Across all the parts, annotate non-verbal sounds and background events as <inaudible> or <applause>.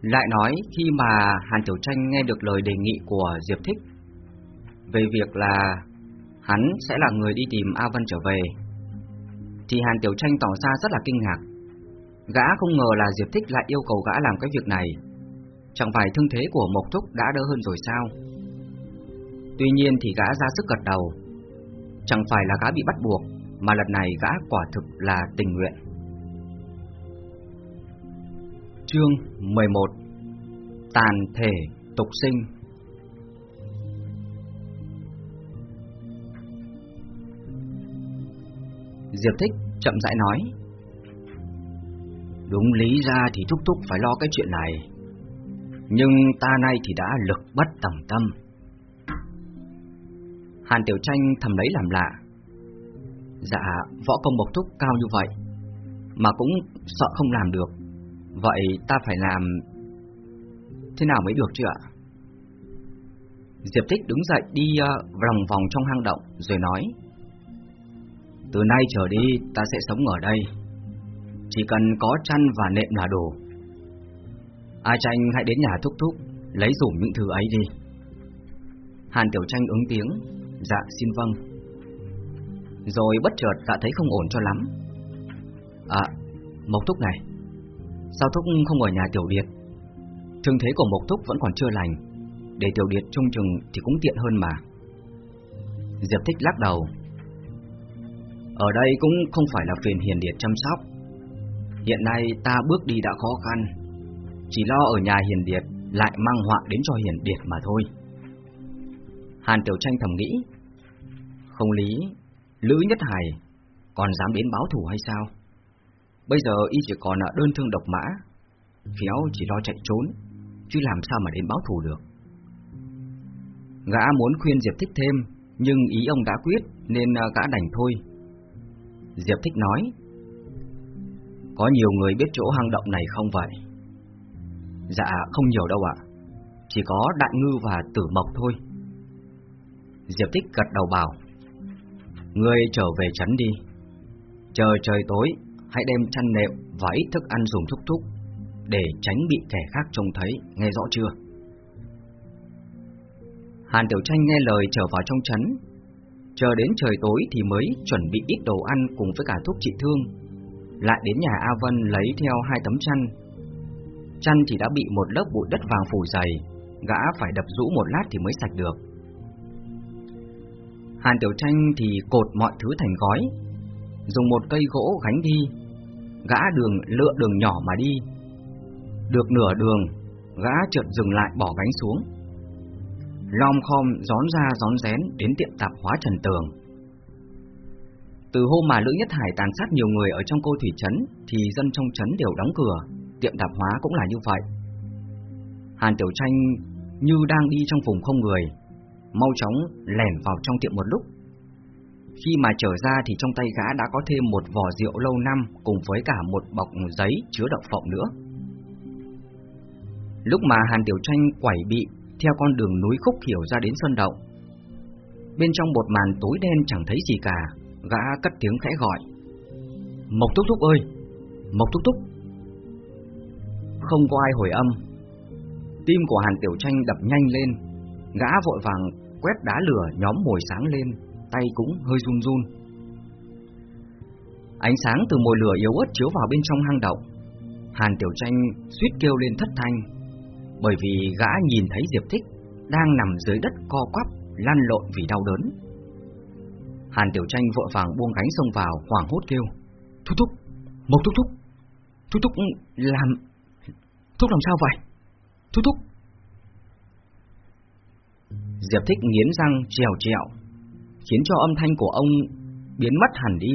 Lại nói khi mà Hàn Tiểu Tranh nghe được lời đề nghị của Diệp Thích về việc là hắn sẽ là người đi tìm A Vân trở về, thì Hàn Tiểu Tranh tỏ ra rất là kinh ngạc. Gã không ngờ là Diệp Thích lại yêu cầu gã làm cái việc này. Chẳng phải thương thế của Mộc Thúc đã đỡ hơn rồi sao? Tuy nhiên thì gã ra sức gật đầu. Chẳng phải là gã bị bắt buộc, mà lần này gã quả thực là tình nguyện. Chương 11 Tàn thể tục sinh. Diệp Thích chậm rãi nói Đúng lý ra thì Thúc Thúc phải lo cái chuyện này Nhưng ta nay thì đã lực bất tòng tâm. Hàn Tiểu Tranh thầm lấy làm lạ Dạ, võ công bộc Thúc cao như vậy Mà cũng sợ không làm được Vậy ta phải làm Thế nào mới được chứ ạ? Diệp Tích đứng dậy đi ờ, vòng vòng trong hang động Rồi nói, Từ nay trở đi ta sẽ sống ở đây. Chỉ cần có chăn và nệm là đủ. A Tranh hãy đến nhà thúc thúc, Lấy dùm những thứ ấy đi. Hàn Tiểu Tranh ứng tiếng Dạ xin vâng. Rồi bất chợt đã thấy không ổn cho lắm. À Mộc Thúc này Sao Thúc không ở nhà Tiểu Điệt? Thương thế của Mộc Thúc vẫn còn chưa lành. Để Tiểu Điệt trung chừng thì cũng tiện hơn mà. Diệp Thích lắc đầu. Ở đây cũng không phải là phiền Hiền Điệt chăm sóc. Hiện nay ta bước đi đã khó khăn. Chỉ lo ở nhà Hiền Điệt Lại mang họa đến cho Hiền Điệt mà thôi. Hàn Tiểu Tranh thầm nghĩ. Không lý, Lữ Nhất Hải Còn dám đến báo thù hay sao? Bây giờ y chỉ còn à, đơn thương độc mã. Khéo chỉ lo chạy trốn, Chứ làm sao mà đến báo thù được. Gã muốn khuyên Diệp Thích thêm, Nhưng ý ông đã quyết, Nên à, gã đành thôi. Diệp Thích nói, Có nhiều người biết chỗ hang động này không vậy? Dạ không nhiều đâu ạ. Chỉ có Đại Ngư và Tử Mộc thôi. Diệp Thích gật đầu bảo, Ngươi trở về trấn đi. Chờ trời tối Hãy đem chăn nệm và ít thức ăn dùng thúc thúc Để tránh bị kẻ khác trông thấy, Nghe rõ chưa? Hàn Tiểu Tranh nghe lời trở vào trong trấn Chờ đến trời tối thì mới chuẩn bị ít đồ ăn cùng với cả thuốc trị thương. Lại đến nhà A Vân lấy theo hai tấm chăn. Chăn thì đã bị một lớp bụi đất vàng phủ dày, Gã phải đập rũ một lát thì mới sạch được. Hàn Tiểu Tranh thì cột mọi thứ thành gói, Dùng một cây gỗ gánh đi. Gã đường lựa đường nhỏ mà đi. Được nửa đường, Gã chợt dừng lại bỏ gánh xuống. Lom khom gión ra gión rén Đến tiệm tạp hóa Trần Tường. Từ hôm mà Lữ Nhất Hải tàn sát nhiều người Ở trong cô thủy trấn Thì dân trong trấn đều đóng cửa, Tiệm tạp hóa cũng là như vậy. Hàn Tiểu Tranh như đang đi trong vùng không người, Mau chóng lẻn vào trong tiệm một lúc khi mà trở ra thì trong tay gã đã có thêm một vò rượu lâu năm cùng với cả một bọc giấy chứa đậu phộng nữa. Lúc mà Hàn Tiểu Tranh quẩy bị theo con đường núi khúc hiểu ra đến sân đậu, bên trong một màn tối đen chẳng thấy gì cả, gã cất tiếng khẽ gọi. Mộc Thúc Thúc ơi! Mộc Thúc Thúc! Không có ai hồi âm. Tim của Hàn Tiểu Tranh đập nhanh lên, gã vội vàng quét đá lửa nhóm mồi sáng lên, tay cũng hơi run run. Ánh sáng từ mồi lửa yếu ớt chiếu vào bên trong hang động. Hàn Tiểu Tranh suýt kêu lên thất thanh, bởi vì gã nhìn thấy Diệp Thích đang nằm dưới đất co quắp, lăn lộn vì đau đớn. Hàn Tiểu Tranh vội vàng buông gánh xông vào, hoảng hốt kêu: "Thúc thúc, Mộc thúc thúc, thúc thúc làm, thúc làm sao vậy? Thúc thúc." Diệp Thích nghiến răng trèo trèo khiến cho âm thanh của ông biến mất hẳn đi.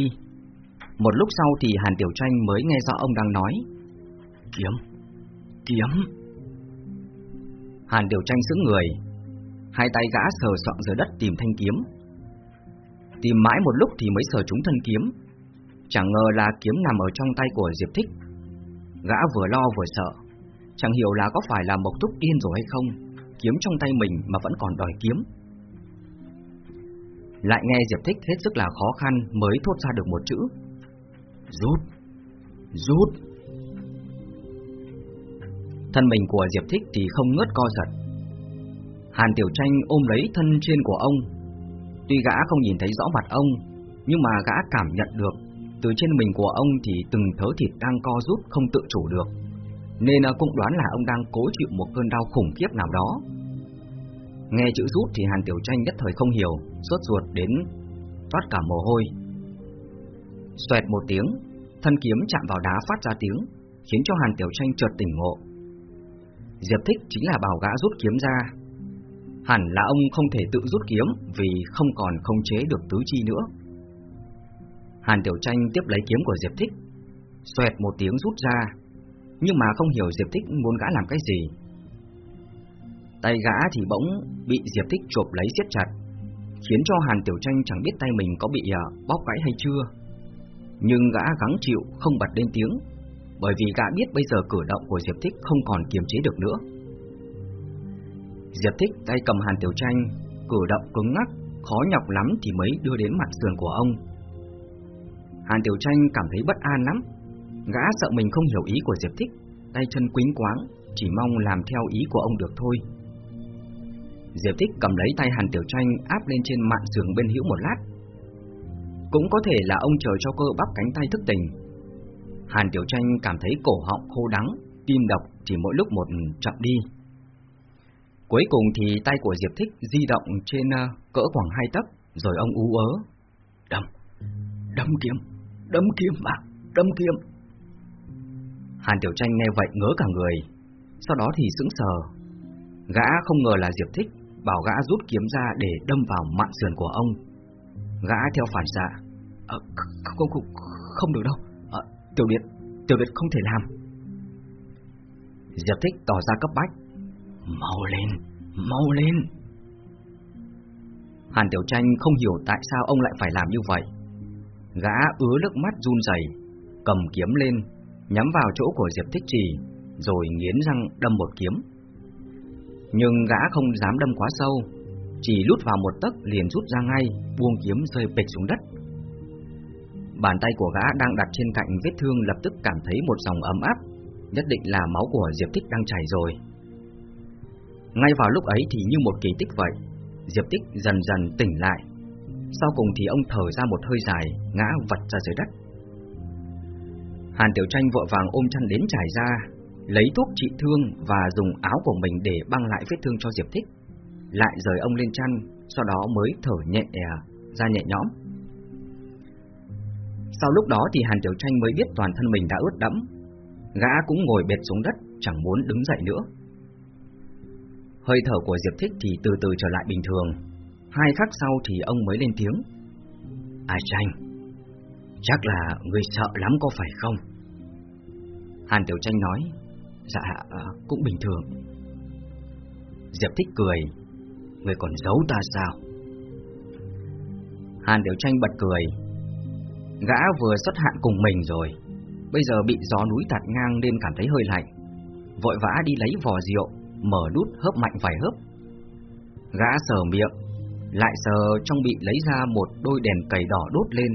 Một lúc sau thì Hàn Tiểu Tranh mới nghe rõ ông đang nói. Kiếm! Kiếm! Hàn Tiểu Tranh sững người, hai tay gã sờ soạn dưới đất tìm thanh kiếm. Tìm mãi một lúc thì mới sờ trúng thân kiếm. Chẳng ngờ là kiếm nằm ở trong tay của Diệp Thích. Gã vừa lo vừa sợ, chẳng hiểu là có phải là Mộc Thúc điên rồi hay không, kiếm trong tay mình mà vẫn còn đòi kiếm. Lại nghe Diệp Thích hết sức là khó khăn mới thốt ra được một chữ Rút Rút Thân mình của Diệp Thích thì không ngớt co giật. Hàn Tiểu Tranh ôm lấy thân trên của ông. Tuy gã không nhìn thấy rõ mặt ông, nhưng mà gã cảm nhận được từ trên mình của ông thì từng thớ thịt đang co rút không tự chủ được, nên ờ, cũng đoán là ông đang cố chịu một cơn đau khủng khiếp nào đó. Nghe chữ rút thì Hàn Tiểu Tranh nhất thời không hiểu, sốt ruột đến toát cả mồ hôi. Xoẹt một tiếng, thân kiếm chạm vào đá phát ra tiếng, khiến cho Hàn Tiểu Tranh chợt tỉnh ngộ. Diệp Thích chính là bảo gã rút kiếm ra. Hẳn là ông không thể tự rút kiếm vì không còn không chế được tứ chi nữa. Hàn Tiểu Tranh tiếp lấy kiếm của Diệp Thích, xoẹt một tiếng rút ra, nhưng mà không hiểu Diệp Thích muốn gã làm cái gì. Tay gã thì bỗng bị Diệp Thích chộp lấy siết chặt, khiến cho Hàn Tiểu Tranh chẳng biết tay mình có bị à, bóp gãy hay chưa. Nhưng gã gắng chịu không bật lên tiếng, bởi vì gã biết bây giờ cử động của Diệp Thích không còn kiềm chế được nữa. Diệp Thích tay cầm Hàn Tiểu Tranh, cử động cứng ngắc, khó nhọc lắm thì mới đưa đến mặt sườn của ông. Hàn Tiểu Tranh cảm thấy bất an lắm, gã sợ mình không hiểu ý của Diệp Thích, tay chân quính quáng, chỉ mong làm theo ý của ông được thôi. Diệp Thích cầm lấy tay Hàn Tiểu Tranh áp lên trên mạn giường bên hữu một lát. Cũng có thể là ông chờ cho cơ bắp cánh tay thức tỉnh. Hàn Tiểu Tranh cảm thấy cổ họng khô đắng, tim đập chỉ mỗi lúc một chậm đi. Cuối cùng thì tay của Diệp Thích di động trên ờ, cỡ khoảng hai tấc, rồi ông ú ớ. Đâm, đâm kiếm, đâm kiếm mà, đâm kiếm. Hàn Tiểu Tranh nghe vậy ngớ cả người, sau đó thì sững sờ. Gã không ngờ là Diệp Thích bảo gã rút kiếm ra để đâm vào mạng sườn của ông. Gã theo phản xạ, à, không, không, không được đâu, à, Tiểu Điệt, Tiểu Điệt không thể làm. Diệp Thích tỏ ra cấp bách, mau lên, mau lên. Hàn Tiểu Tranh không hiểu tại sao ông lại phải làm như vậy. Gã ứa nước mắt run rẩy, cầm kiếm lên, nhắm vào chỗ của Diệp Thích Trì, rồi nghiến răng đâm một kiếm. Nhưng gã không dám đâm quá sâu, chỉ lút vào một tấc liền rút ra ngay, buông kiếm rơi bịch xuống đất. Bàn tay của gã đang đặt trên cạnh vết thương lập tức cảm thấy một dòng ấm áp, nhất định là máu của Diệp Tích đang chảy rồi. Ngay vào lúc ấy thì như một kỳ tích vậy, Diệp Tích dần dần tỉnh lại. Sau cùng thì ông thở ra một hơi dài, ngã vật ra dưới đất. Hàn Tiểu Tranh vội vàng ôm chăn đến trải ra, lấy thuốc trị thương và dùng áo của mình để băng lại vết thương cho Diệp Thích. Lại rời ông lên chăn, sau đó mới thở nhẹ à, ra nhẹ nhõm. Sau lúc đó thì Hàn Tiểu Tranh mới biết toàn thân mình đã ướt đẫm. Gã cũng ngồi bệt xuống đất, chẳng muốn đứng dậy nữa. Hơi thở của Diệp Thích thì từ từ trở lại bình thường. Hai khắc sau thì ông mới lên tiếng. À Tranh, chắc là người sợ lắm có phải không? Hàn Tiểu Tranh nói, Dạ, ờ, cũng bình thường. Diệp thích cười. Người còn giấu ta sao? Hàn Tiểu Tranh bật cười. Gã vừa xuất hạn cùng mình rồi. Bây giờ bị gió núi tạt ngang nên cảm thấy hơi lạnh. Vội vã đi lấy vò rượu Mở nút hớp mạnh vài hớp. Gã sờ miệng Lại sờ trong bị lấy ra một đôi đèn cầy đỏ đốt lên.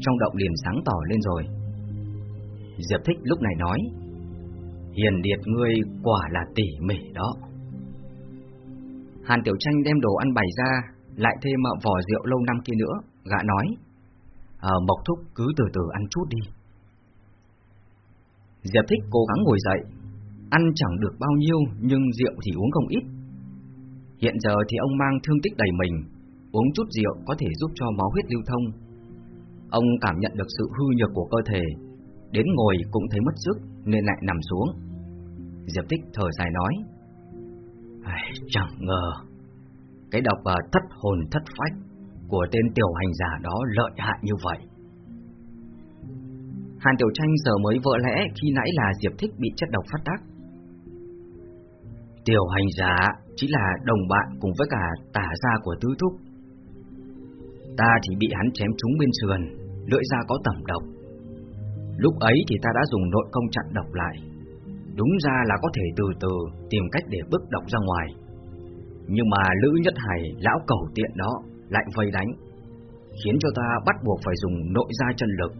Trong động liền sáng tỏ lên rồi. Diệp Thích lúc này nói Hiền điệt ngươi quả là tỉ mỉ đó. Hàn Tiểu Tranh đem đồ ăn bày ra Lại thêm ờ, vỏ rượu lâu năm kia nữa Gã nói à, Mộc Thúc cứ từ từ ăn chút đi. Diệp Thích cố gắng ngồi dậy Ăn chẳng được bao nhiêu Nhưng rượu thì uống không ít. Hiện giờ thì ông mang thương tích đầy mình Uống chút rượu có thể giúp cho máu huyết lưu thông. Ông cảm nhận được sự hư nhược của cơ thể Đến ngồi cũng thấy mất sức Nên lại nằm xuống. Diệp Tích thở dài nói Chẳng ngờ, Cái độc và thất hồn thất phách Của tên tiểu hành giả đó lợi hại như vậy. Hàn Tiểu Tranh giờ mới vỡ lẽ Khi nãy là Diệp Thích bị chất độc phát tác. Tiểu hành giả Chỉ là đồng bạn cùng với cả tả gia của tứ thúc. Ta chỉ bị hắn chém trúng bên sườn, Lưỡi da có tẩm độc. Lúc ấy thì ta đã dùng nội công chặn độc lại Đúng ra là có thể từ từ tìm cách để bức độc ra ngoài Nhưng mà Lữ Nhất Hải, lão cầu tiện đó, lại vây đánh Khiến cho ta bắt buộc phải dùng nội gia chân lực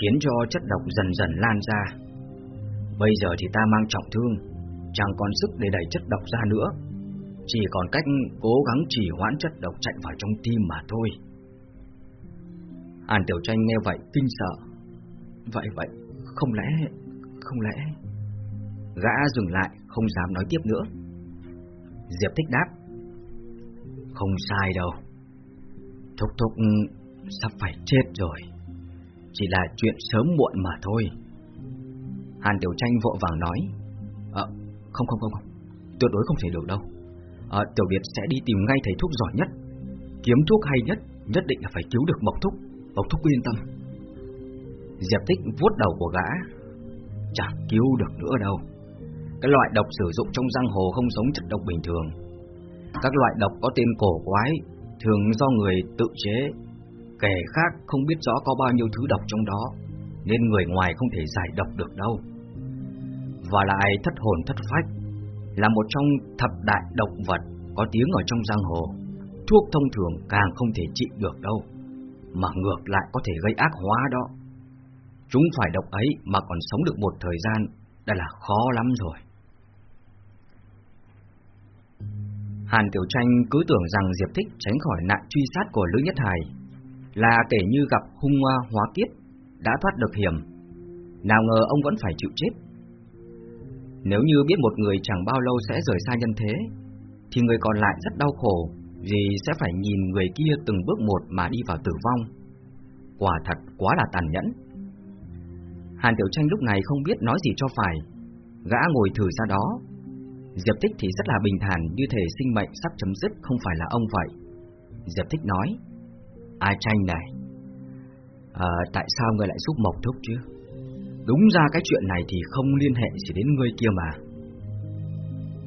Khiến cho chất độc dần dần lan ra Bây giờ thì ta mang trọng thương chẳng còn sức để đẩy chất độc ra nữa, chỉ còn cách cố gắng chỉ hoãn chất độc chạy vào trong tim mà thôi. an Tiểu Tranh nghe vậy kinh sợ. Vậy vậy, không lẽ, không lẽ... Gã dừng lại, không dám nói tiếp nữa. Diệp Thích đáp. Không sai đâu. Thúc Thúc sắp phải chết rồi. Chỉ là chuyện sớm muộn mà thôi. Hàn Tiểu Tranh vội vàng nói. Ờ, không không không không, tuyệt đối không thể được đâu. À, Tiểu Điệp sẽ đi tìm ngay thầy thuốc giỏi nhất, kiếm thuốc hay nhất, nhất định là phải cứu được Mộc Thúc. Mộc Thúc yên tâm. Diệp Tích vuốt đầu của gã, chẳng cứu được nữa đâu. Cái loại độc sử dụng trong giang hồ không giống chất độc bình thường. Các loại độc có tên cổ quái, thường do người tự chế, kẻ khác không biết rõ có bao nhiêu thứ độc trong đó, nên người ngoài không thể giải độc được đâu. Và lại thất hồn thất phách là một trong thập đại độc vật có tiếng ở trong giang hồ. Thuốc thông thường càng không thể trị được đâu, mà ngược lại có thể gây ác hóa đó. Chúng phải độc ấy mà còn sống được một thời gian đã là khó lắm rồi. Hàn Tiểu Tranh cứ tưởng rằng Diệp Thích tránh khỏi nạn truy sát của Lữ Nhất Hải là kể như gặp hung hóa kiếp đã thoát được hiểm. Nào ngờ ông vẫn phải chịu chết. Nếu như biết một người chẳng bao lâu sẽ rời xa nhân thế, thì người còn lại rất đau khổ vì sẽ phải nhìn người kia từng bước một mà đi vào tử vong. Quả thật quá là tàn nhẫn. Hàn Tiểu Tranh lúc này không biết nói gì cho phải, gã ngồi thử ra đó. Diệp Tích thì rất là bình thản như thể sinh mệnh sắp chấm dứt không phải là ông vậy. Diệp Tích nói, ai tranh này, à, tại sao người lại giúp Mộc Thúc chứ? Đúng ra cái chuyện này thì không liên hệ gì đến ngươi kia mà.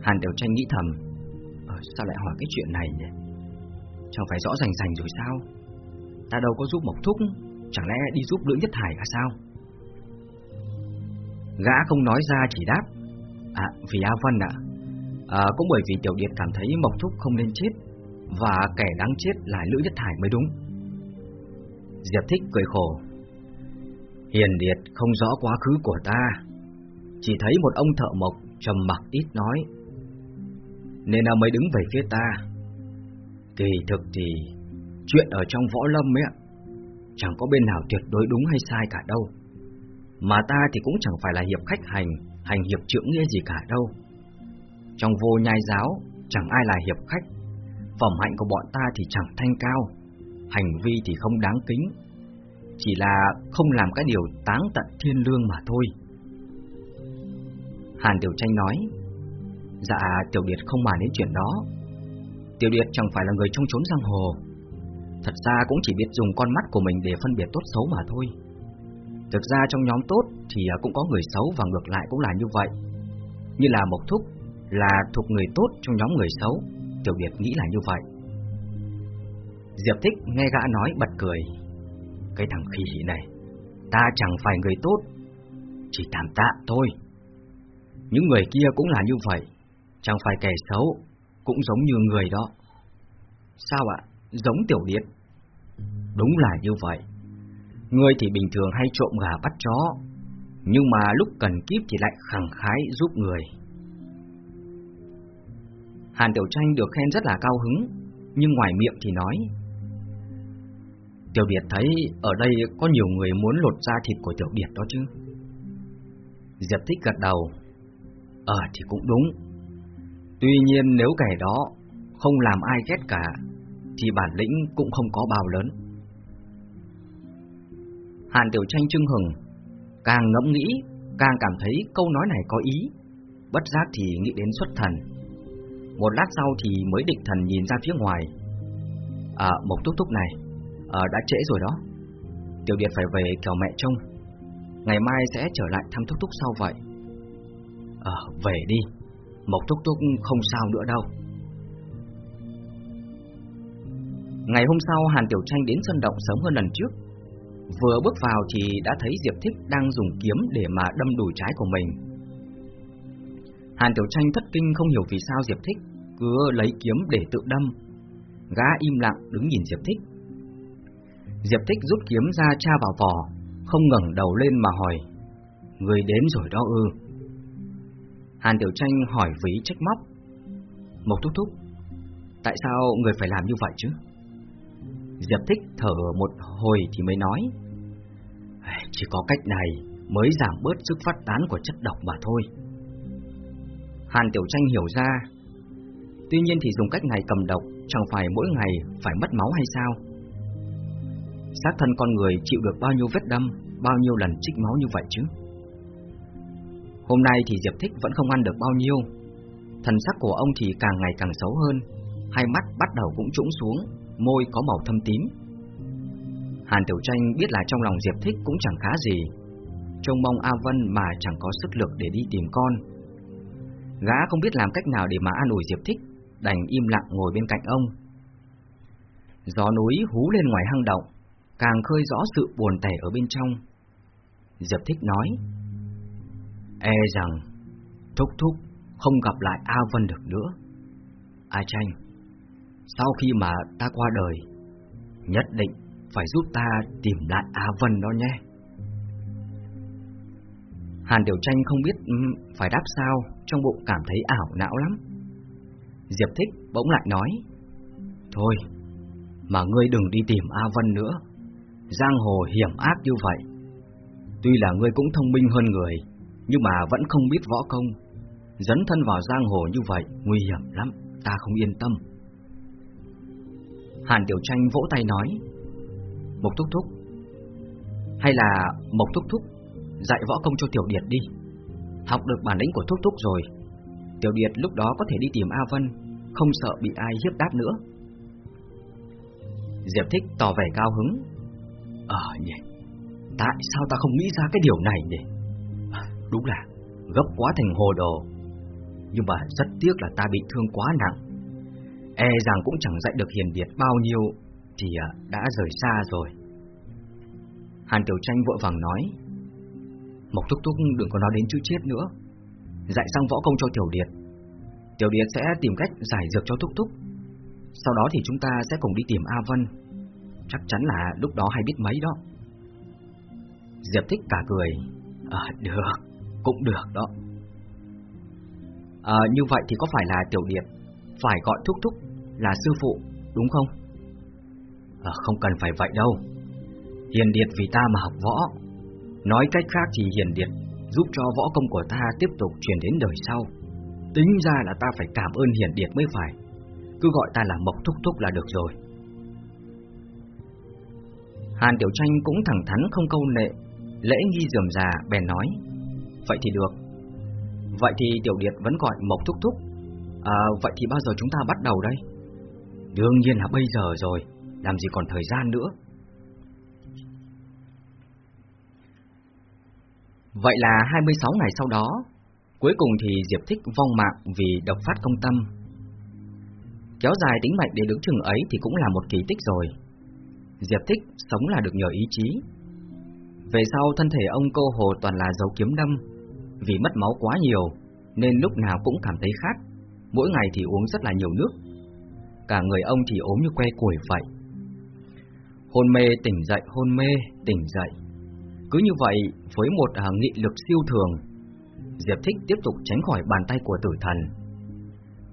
Hàn Tiểu Tranh nghĩ thầm, à, sao lại hỏi cái chuyện này nhỉ? Chẳng phải rõ rành rành rồi sao? Ta đâu có giúp Mộc Thúc, chẳng lẽ đi giúp Lưỡng Nhất Hải à sao? Gã không nói ra chỉ đáp. À vì A Vân ạ. À, Cũng bởi vì Tiểu Điệt cảm thấy Mộc Thúc không nên chết Và kẻ đáng chết là Lữ Nhất Hải mới đúng. Diệp Thích cười khổ. Hiền Điệt không rõ quá khứ của ta. Chỉ thấy một ông thợ mộc trầm mặc ít nói. Nên là mới đứng về phía ta. Kỳ thực thì Chuyện ở trong võ lâm ấy Chẳng có bên nào tuyệt đối đúng hay sai cả đâu mà ta thì cũng chẳng phải là hiệp khách hành, hành hiệp trưởng nghĩa gì cả đâu. Trong vô nhai giáo, chẳng ai là hiệp khách. Phẩm hạnh của bọn ta thì chẳng thanh cao, hành vi thì không đáng kính. Chỉ là không làm cái điều táng tận thiên lương mà thôi. Hàn Tiểu Tranh nói, Dạ, Tiểu Điệt không bàn đến chuyện đó. Tiểu Điệt chẳng phải là người trong trốn giang hồ. Thật ra cũng chỉ biết dùng con mắt của mình để phân biệt tốt xấu mà thôi. Thực ra trong nhóm tốt thì à, cũng có người xấu và ngược lại cũng là như vậy. Như là Mộc Thúc là thuộc người tốt trong nhóm người xấu, Tiểu Điệp nghĩ là như vậy. Diệp Thích nghe gã nói bật cười. Cái thằng khỉ này, ta chẳng phải người tốt, chỉ tạm tạ thôi. Những người kia cũng là như vậy, chẳng phải kẻ xấu, cũng giống như người đó. Sao ạ? Giống Tiểu Điệp? Đúng là như vậy. Ngươi thì bình thường hay trộm gà bắt chó, nhưng mà lúc cần kiếp thì lại khẳng khái giúp người. Hàn Tiểu Tranh được khen rất là cao hứng, nhưng ngoài miệng thì nói. Tiểu Biệt thấy ở đây có nhiều người muốn lột da thịt của Tiểu Biệt đó chứ. Diệp Thích gật đầu. Ờ thì cũng đúng. Tuy nhiên nếu kẻ đó không làm ai ghét cả, thì bản lĩnh cũng không có bao lớn. Hàn Tiểu Tranh trưng hừng, càng ngẫm nghĩ, càng cảm thấy câu nói này có ý, bất giác thì nghĩ đến xuất thần. Một lát sau thì mới định thần nhìn ra phía ngoài. À, một túc túc này, à, đã trễ rồi đó. Tiểu Điệt phải về kẻo mẹ trông. Ngày mai sẽ trở lại thăm Túc Túc sau vậy. À, về đi, Mộc Túc Túc không sao nữa đâu. Ngày hôm sau Hàn Tiểu Tranh đến sân động sớm hơn lần trước Vừa bước vào thì đã thấy Diệp Thích đang dùng kiếm để mà đâm đùi trái của mình. Hàn Tiểu Tranh thất kinh không hiểu vì sao Diệp Thích cứ lấy kiếm để tự đâm. Gã im lặng đứng nhìn Diệp Thích. Diệp Thích rút kiếm ra tra vào vỏ, không ngẩng đầu lên mà hỏi: "Người đến rồi đó ư?" Hàn Tiểu Tranh hỏi với trách móc. Mộc Thúc Thúc, tại sao người phải làm như vậy chứ? Diệp Thích thở một hồi thì mới nói. Chỉ có cách này mới giảm bớt sức phát tán của chất độc mà thôi. Hàn Tiểu Tranh hiểu ra. Tuy nhiên thì dùng cách này cầm độc chẳng phải mỗi ngày phải mất máu hay sao? Xác thân con người chịu được bao nhiêu vết đâm, bao nhiêu lần trích máu như vậy chứ? Hôm nay thì Diệp Thích vẫn không ăn được bao nhiêu. Thần sắc của ông thì càng ngày càng xấu hơn, hai mắt bắt đầu cũng trũng xuống, môi có màu thâm tím. Hàn Tiểu Tranh biết là trong lòng Diệp Thích cũng chẳng khá gì, trông mong A Vân mà chẳng có sức lực để đi tìm con. Gã không biết làm cách nào để mà an ủi Diệp Thích, đành im lặng ngồi bên cạnh ông. Gió núi hú lên ngoài hang động, càng khơi rõ sự buồn tẻ ở bên trong. Diệp Thích nói, E rằng, Thúc Thúc không gặp lại A Vân được nữa. A Tranh, sau khi mà ta qua đời, nhất định phải giúp ta tìm lại A Vân đó nhé. Hàn Tiểu Tranh không biết phải đáp sao, trong bụng cảm thấy ảo não lắm. Diệp Thích bỗng lại nói, Thôi, mà ngươi đừng đi tìm A Vân nữa, giang hồ hiểm ác như vậy. Tuy là ngươi cũng thông minh hơn người, nhưng mà vẫn không biết võ công. Dấn thân vào giang hồ như vậy nguy hiểm lắm, ta không yên tâm. Hàn Tiểu Tranh vỗ tay nói, Mộc Thúc Thúc, hay là Mộc Thúc Thúc dạy võ công cho Tiểu Điệt đi. Học được bản lĩnh của Thúc Thúc rồi, Tiểu Điệt lúc đó có thể đi tìm A Vân, không sợ bị ai hiếp đáp nữa. Diệp Thích tỏ vẻ cao hứng. Ờ nhỉ, tại sao ta không nghĩ ra cái điều này nhỉ? À, đúng là gấp quá thành hồ đồ. Nhưng mà rất tiếc là ta bị thương quá nặng. E rằng cũng chẳng dạy được hiền biệt bao nhiêu thì à, đã rời xa rồi. Hàn Tiểu Tranh vội vàng nói Mộc Thúc Thúc đừng có nói đến chữ chết nữa. Dạy xong võ công cho Tiểu Điệt Tiểu Điệt sẽ tìm cách giải dược cho Thúc Thúc. Sau đó thì chúng ta sẽ cùng đi tìm A Vân. Chắc chắn là lúc đó hay biết mấy đó. Diệp thích cả cười À được, cũng được đó. À, Như vậy thì có phải là Tiểu Điệt Phải gọi Thúc Thúc là sư phụ, đúng không? À, không cần phải vậy đâu. Hiền Điệt vì ta mà học võ. Nói cách khác thì Hiền Điệt giúp cho võ công của ta tiếp tục truyền đến đời sau. Tính ra là ta phải cảm ơn Hiền Điệt mới phải. Cứ gọi ta là Mộc Thúc Thúc là được rồi. Hàn Tiểu Tranh cũng thẳng thắn không câu nệ Lễ nghi dườm già bèn nói Vậy thì được. Vậy thì Tiểu Điệt vẫn gọi Mộc Thúc Thúc. À vậy thì bao giờ chúng ta bắt đầu đây? Đương nhiên là bây giờ rồi Làm gì còn thời gian nữa Vậy là 26 ngày sau đó, cuối cùng thì Diệp Thích vong mạng vì độc phát công tâm. Kéo dài tính mệnh để đứng chừng ấy thì cũng là một kỳ tích rồi. Diệp Thích sống là được nhờ ý chí. Về sau thân thể ông cô hồ toàn là dấu kiếm đâm, vì mất máu quá nhiều nên lúc nào cũng cảm thấy khát, mỗi ngày thì uống rất là nhiều nước. Cả người ông thì ốm như que củi vậy. Hôn mê tỉnh dậy, hôn mê tỉnh dậy cứ như vậy, với một à, nghị lực siêu thường, Diệp Thích tiếp tục tránh khỏi bàn tay của tử thần.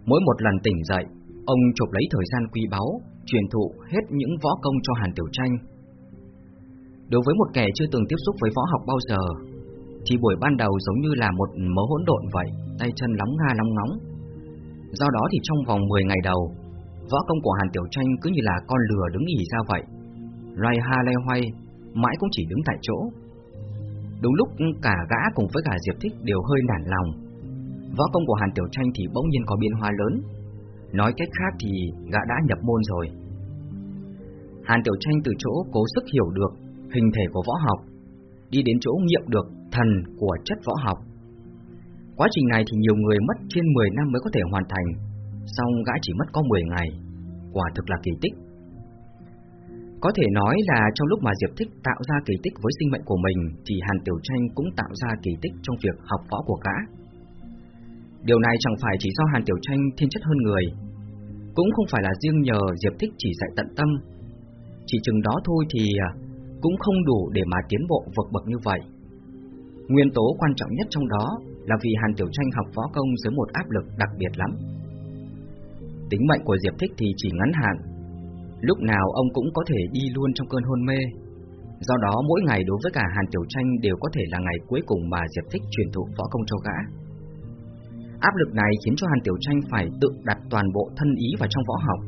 Mỗi một lần tỉnh dậy, ông chụp lấy thời gian quý báu, truyền thụ hết những võ công cho Hàn Tiểu Tranh. Đối với một kẻ chưa từng tiếp xúc với võ học bao giờ, thì buổi ban đầu giống như là một mớ hỗn độn vậy, tay chân lóng nga lóng ngóng. Do đó thì trong vòng 10 ngày đầu, võ công của Hàn Tiểu Tranh cứ như là con lừa đứng ỉ ra vậy, loay ha lay hoay, mãi cũng chỉ đứng tại chỗ. Đúng lúc cả gã cùng với cả Diệp Thích đều hơi nản lòng Võ công của Hàn Tiểu Tranh thì bỗng nhiên có biến hóa lớn. Nói cách khác thì gã đã nhập môn rồi. Hàn Tiểu Tranh từ chỗ cố sức hiểu được hình thể của võ học Đi đến chỗ nghiệm được thần của chất võ học. Quá trình này thì nhiều người mất trên 10 năm mới có thể hoàn thành. Xong gã chỉ mất có 10 ngày Quả thực là kỳ tích có thể nói là trong lúc mà Diệp Thích tạo ra kỳ tích với sinh mệnh của mình thì Hàn Tiểu Tranh cũng tạo ra kỳ tích trong việc học võ của gã. Điều này chẳng phải chỉ do Hàn Tiểu Tranh thiên chất hơn người, cũng không phải là riêng nhờ Diệp Thích chỉ dạy tận tâm. Chỉ chừng đó thôi thì à, cũng không đủ để mà tiến bộ vượt bậc như vậy. Nguyên tố quan trọng nhất trong đó là vì Hàn Tiểu Tranh học võ công dưới một áp lực đặc biệt lắm. Tính mệnh của Diệp Thích thì chỉ ngắn hạn, lúc nào ông cũng có thể đi luôn trong cơn hôn mê. Do đó mỗi ngày đối với cả Hàn Tiểu Tranh đều có thể là ngày cuối cùng mà Diệp Thích truyền thụ võ công cho gã. Áp lực này khiến cho Hàn Tiểu Tranh phải tự đặt toàn bộ thân ý vào trong võ học.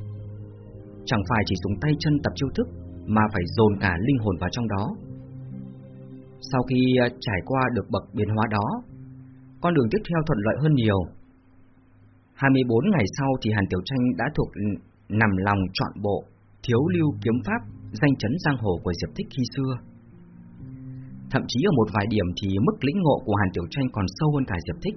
Chẳng phải chỉ dùng tay chân tập chiêu thức, mà phải dồn cả linh hồn vào trong đó. Sau khi à, trải qua được bậc biến hóa đó, con đường tiếp theo thuận lợi hơn nhiều. 24 ngày sau thì Hàn Tiểu Tranh đã thuộc nằm lòng trọn bộ thiếu lưu kiếm pháp danh chấn giang hồ của Diệp Thích khi xưa. Thậm chí ở một vài điểm thì mức lĩnh ngộ của Hàn Tiểu Tranh còn sâu hơn cả Diệp Thích.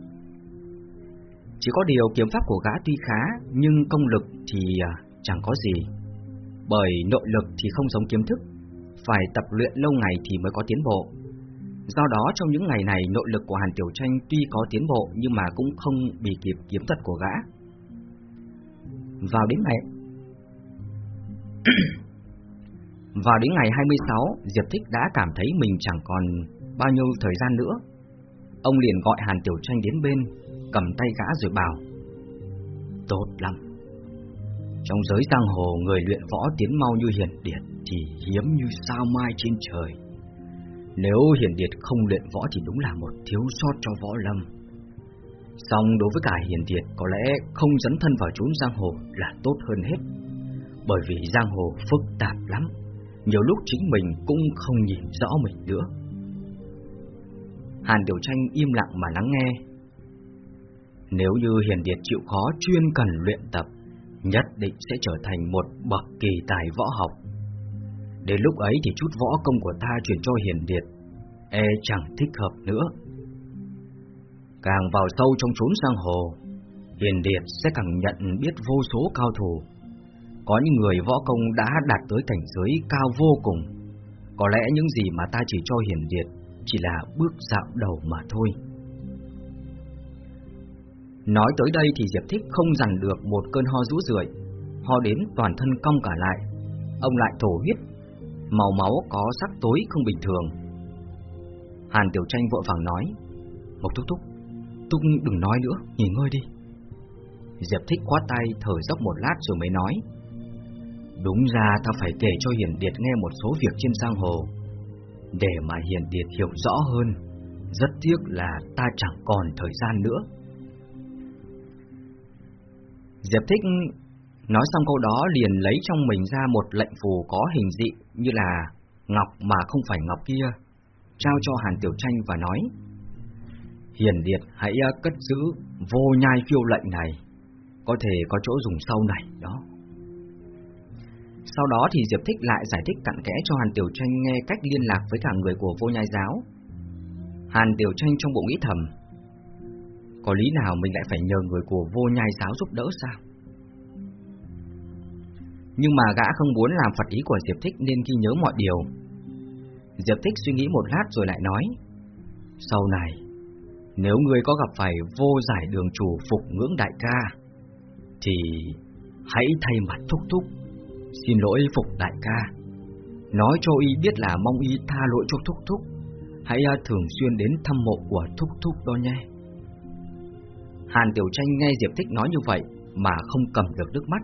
Chỉ có điều kiếm pháp của gã tuy khá nhưng công lực thì à, chẳng có gì. Bởi nội lực thì không giống kiếm thức, phải tập luyện lâu ngày thì mới có tiến bộ. Do đó trong những ngày này nội lực của Hàn Tiểu Tranh tuy có tiến bộ nhưng mà cũng không bị kịp kiếm thuật của gã. Vào đến ngày <coughs> Vào đến ngày 26, Diệp Thích đã cảm thấy mình chẳng còn bao nhiêu thời gian nữa. Ông liền gọi Hàn Tiểu Tranh đến bên, cầm tay gã rồi bảo Tốt lắm Trong giới giang hồ người luyện võ tiến mau như hiển điệt Thì hiếm như sao mai trên trời nếu hiền điệt không luyện võ thì đúng là một thiếu sót cho võ lâm. Song đối với cả hiền điệt có lẽ không dấn thân vào chốn giang hồ là tốt hơn hết. Bởi vì giang hồ phức tạp lắm Nhiều lúc chính mình cũng không nhìn rõ mình nữa. Hàn Tiểu Tranh im lặng mà lắng nghe. Nếu như Hiền Điệt chịu khó chuyên cần luyện tập, nhất định sẽ trở thành một bậc kỳ tài võ học. Đến lúc ấy thì chút võ công của ta chuyển cho Hiền Điệt, e chẳng thích hợp nữa. Càng vào sâu trong chốn sang hồ, Hiền Điệt sẽ càng nhận biết vô số cao thủ. Có những người võ công đã đạt tới cảnh giới cao vô cùng. Có lẽ những gì mà ta chỉ cho Hiền Điệt chỉ là bước dạo đầu mà thôi. Nói tới đây thì Diệp Thích không dằn được một cơn ho rũ rượi, ho đến toàn thân cong cả lại. Ông lại thổ huyết, màu máu có sắc tối không bình thường. Hàn Tiểu Tranh vội vàng nói, Mộc Thúc Thúc, Thúc đừng nói nữa, nghỉ ngơi đi. Diệp Thích khoát tay thở dốc một lát rồi mới nói, Đúng ra ta phải kể cho Hiền Điệt nghe một số việc trên giang hồ, để mà Hiền Điệt hiểu rõ hơn. Rất tiếc là ta chẳng còn thời gian nữa. Diệp Thích nói xong câu đó liền lấy trong mình ra một lệnh phù có hình dị như là ngọc mà không phải ngọc kia, trao cho Hàn Tiểu Tranh và nói Hiền Điệt hãy ờ, cất giữ vô nhai phiêu lệnh này, có thể có chỗ dùng sau này đó. Sau đó thì Diệp Thích lại giải thích cặn kẽ cho Hàn Tiểu Tranh nghe cách liên lạc với cả người của vô nhai giáo. Hàn Tiểu Tranh trong bụng nghĩ thầm, có lý nào mình lại phải nhờ người của vô nhai giáo giúp đỡ sao? Nhưng mà gã không muốn làm phật ý của Diệp Thích nên ghi nhớ mọi điều. Diệp Thích suy nghĩ một lát rồi lại nói Sau này, nếu ngươi có gặp phải vô giải đường chủ phục ngưỡng đại ca Thì hãy thay mặt thúc thúc Xin lỗi phục đại ca Nói cho y biết là mong y tha lỗi cho thúc thúc Hãy à, thường xuyên đến thăm mộ của thúc thúc đó nhé Hàn Tiểu Tranh nghe Diệp Thích nói như vậy mà không cầm được nước mắt.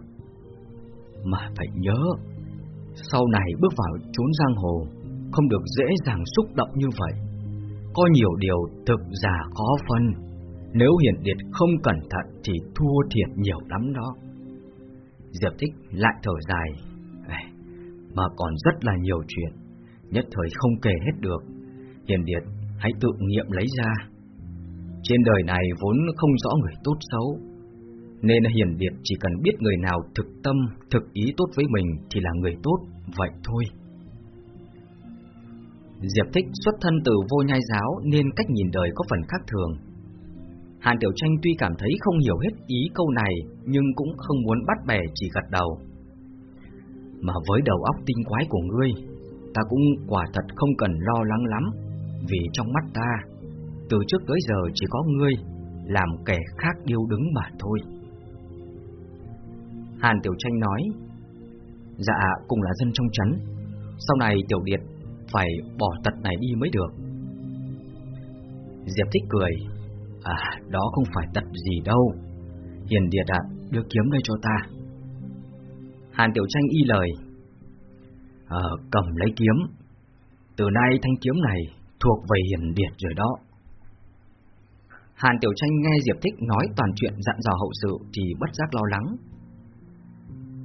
Mà phải nhớ, sau này bước vào chốn giang hồ, không được dễ dàng xúc động như vậy. Có nhiều điều thực giả khó phân, nếu hiển điệt không cẩn thận thì thua thiệt nhiều lắm đó. Diệp Thích lại thở dài, mà còn rất là nhiều chuyện, nhất thời không kể hết được. Hiền Điệt hãy tự nghiệm lấy ra trên đời này vốn không rõ người tốt xấu, nên hiền biệt chỉ cần biết người nào thực tâm, thực ý tốt với mình thì là người tốt, vậy thôi. Diệp Thích xuất thân từ vô nhai giáo nên cách nhìn đời có phần khác thường. Hàn Tiểu Tranh tuy cảm thấy không hiểu hết ý câu này nhưng cũng không muốn bắt bẻ chỉ gật đầu. Mà với đầu óc tinh quái của ngươi, ta cũng quả thật không cần lo lắng lắm, vì trong mắt ta, từ trước tới giờ chỉ có ngươi Làm kẻ khác điêu đứng mà thôi Hàn Tiểu Tranh nói Dạ cùng là dân trong trấn Sau này Tiểu Điệt Phải bỏ tật này đi mới được Diệp Thích cười. À, đó không phải tật gì đâu. Hiền Điệt ạ, đưa kiếm đây cho ta. Hàn Tiểu Tranh y lời. Ờ, cầm lấy kiếm. Từ nay thanh kiếm này thuộc về Hiền Điệt rồi đó. Hàn Tiểu Tranh nghe Diệp Thích nói toàn chuyện dặn dò hậu sự thì bất giác lo lắng.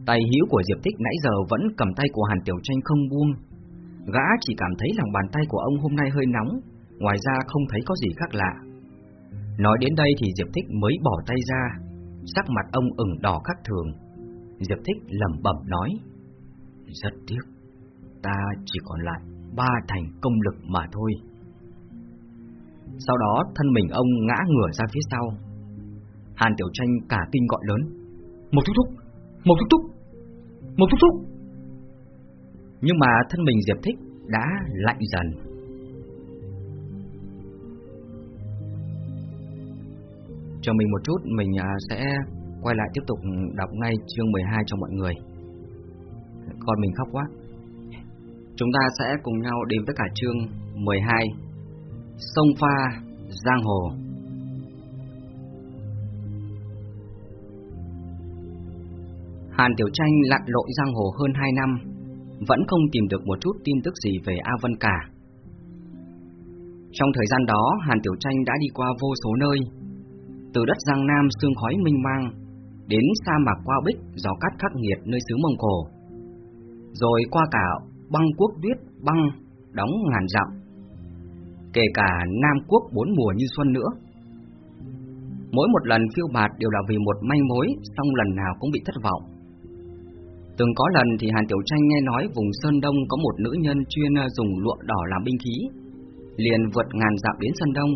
Tay hữu của Diệp Thích nãy giờ vẫn cầm tay của Hàn Tiểu Tranh không buông. Gã chỉ cảm thấy lòng bàn tay của ông hôm nay hơi nóng, ngoài ra không thấy có gì khác lạ. Nói đến đây thì Diệp Thích mới bỏ tay ra, sắc mặt ông ửng đỏ khác thường. Diệp Thích lẩm bẩm nói, rất tiếc, ta chỉ còn lại ba thành công lực mà thôi. Sau đó thân mình ông ngã ngửa ra phía sau. Hàn Tiểu Tranh cả kinh gọi lớn, một thúc thúc, một thúc thúc, một thúc thúc. Nhưng mà thân mình Diệp Thích đã lạnh dần. Cho mình một chút, mình à, sẽ quay lại tiếp tục đọc ngay chương 12 cho mọi người. Con mình khóc quá. Chúng ta sẽ cùng nhau đến với cả chương 12 Sông pha Giang Hồ Hàn Tiểu Tranh lặn lội giang hồ hơn 2 năm, Vẫn không tìm được một chút tin tức gì về A Vân cả. Trong thời gian đó, Hàn Tiểu Tranh đã đi qua vô số nơi, Từ đất Giang Nam sương khói minh mang, Đến sa mạc qua bích gió cát khắc nghiệt nơi xứ Mông Cổ. Rồi qua cả băng quốc tuyết băng, đóng ngàn dặm, Kể cả Nam Quốc bốn mùa như xuân nữa. Mỗi một lần phiêu bạt đều là vì một manh mối Xong lần nào cũng bị thất vọng. Từng có lần thì Hàn Tiểu Tranh nghe nói vùng Sơn Đông có một nữ nhân chuyên ờ, dùng lụa đỏ làm binh khí. Liền vượt ngàn dặm đến Sơn Đông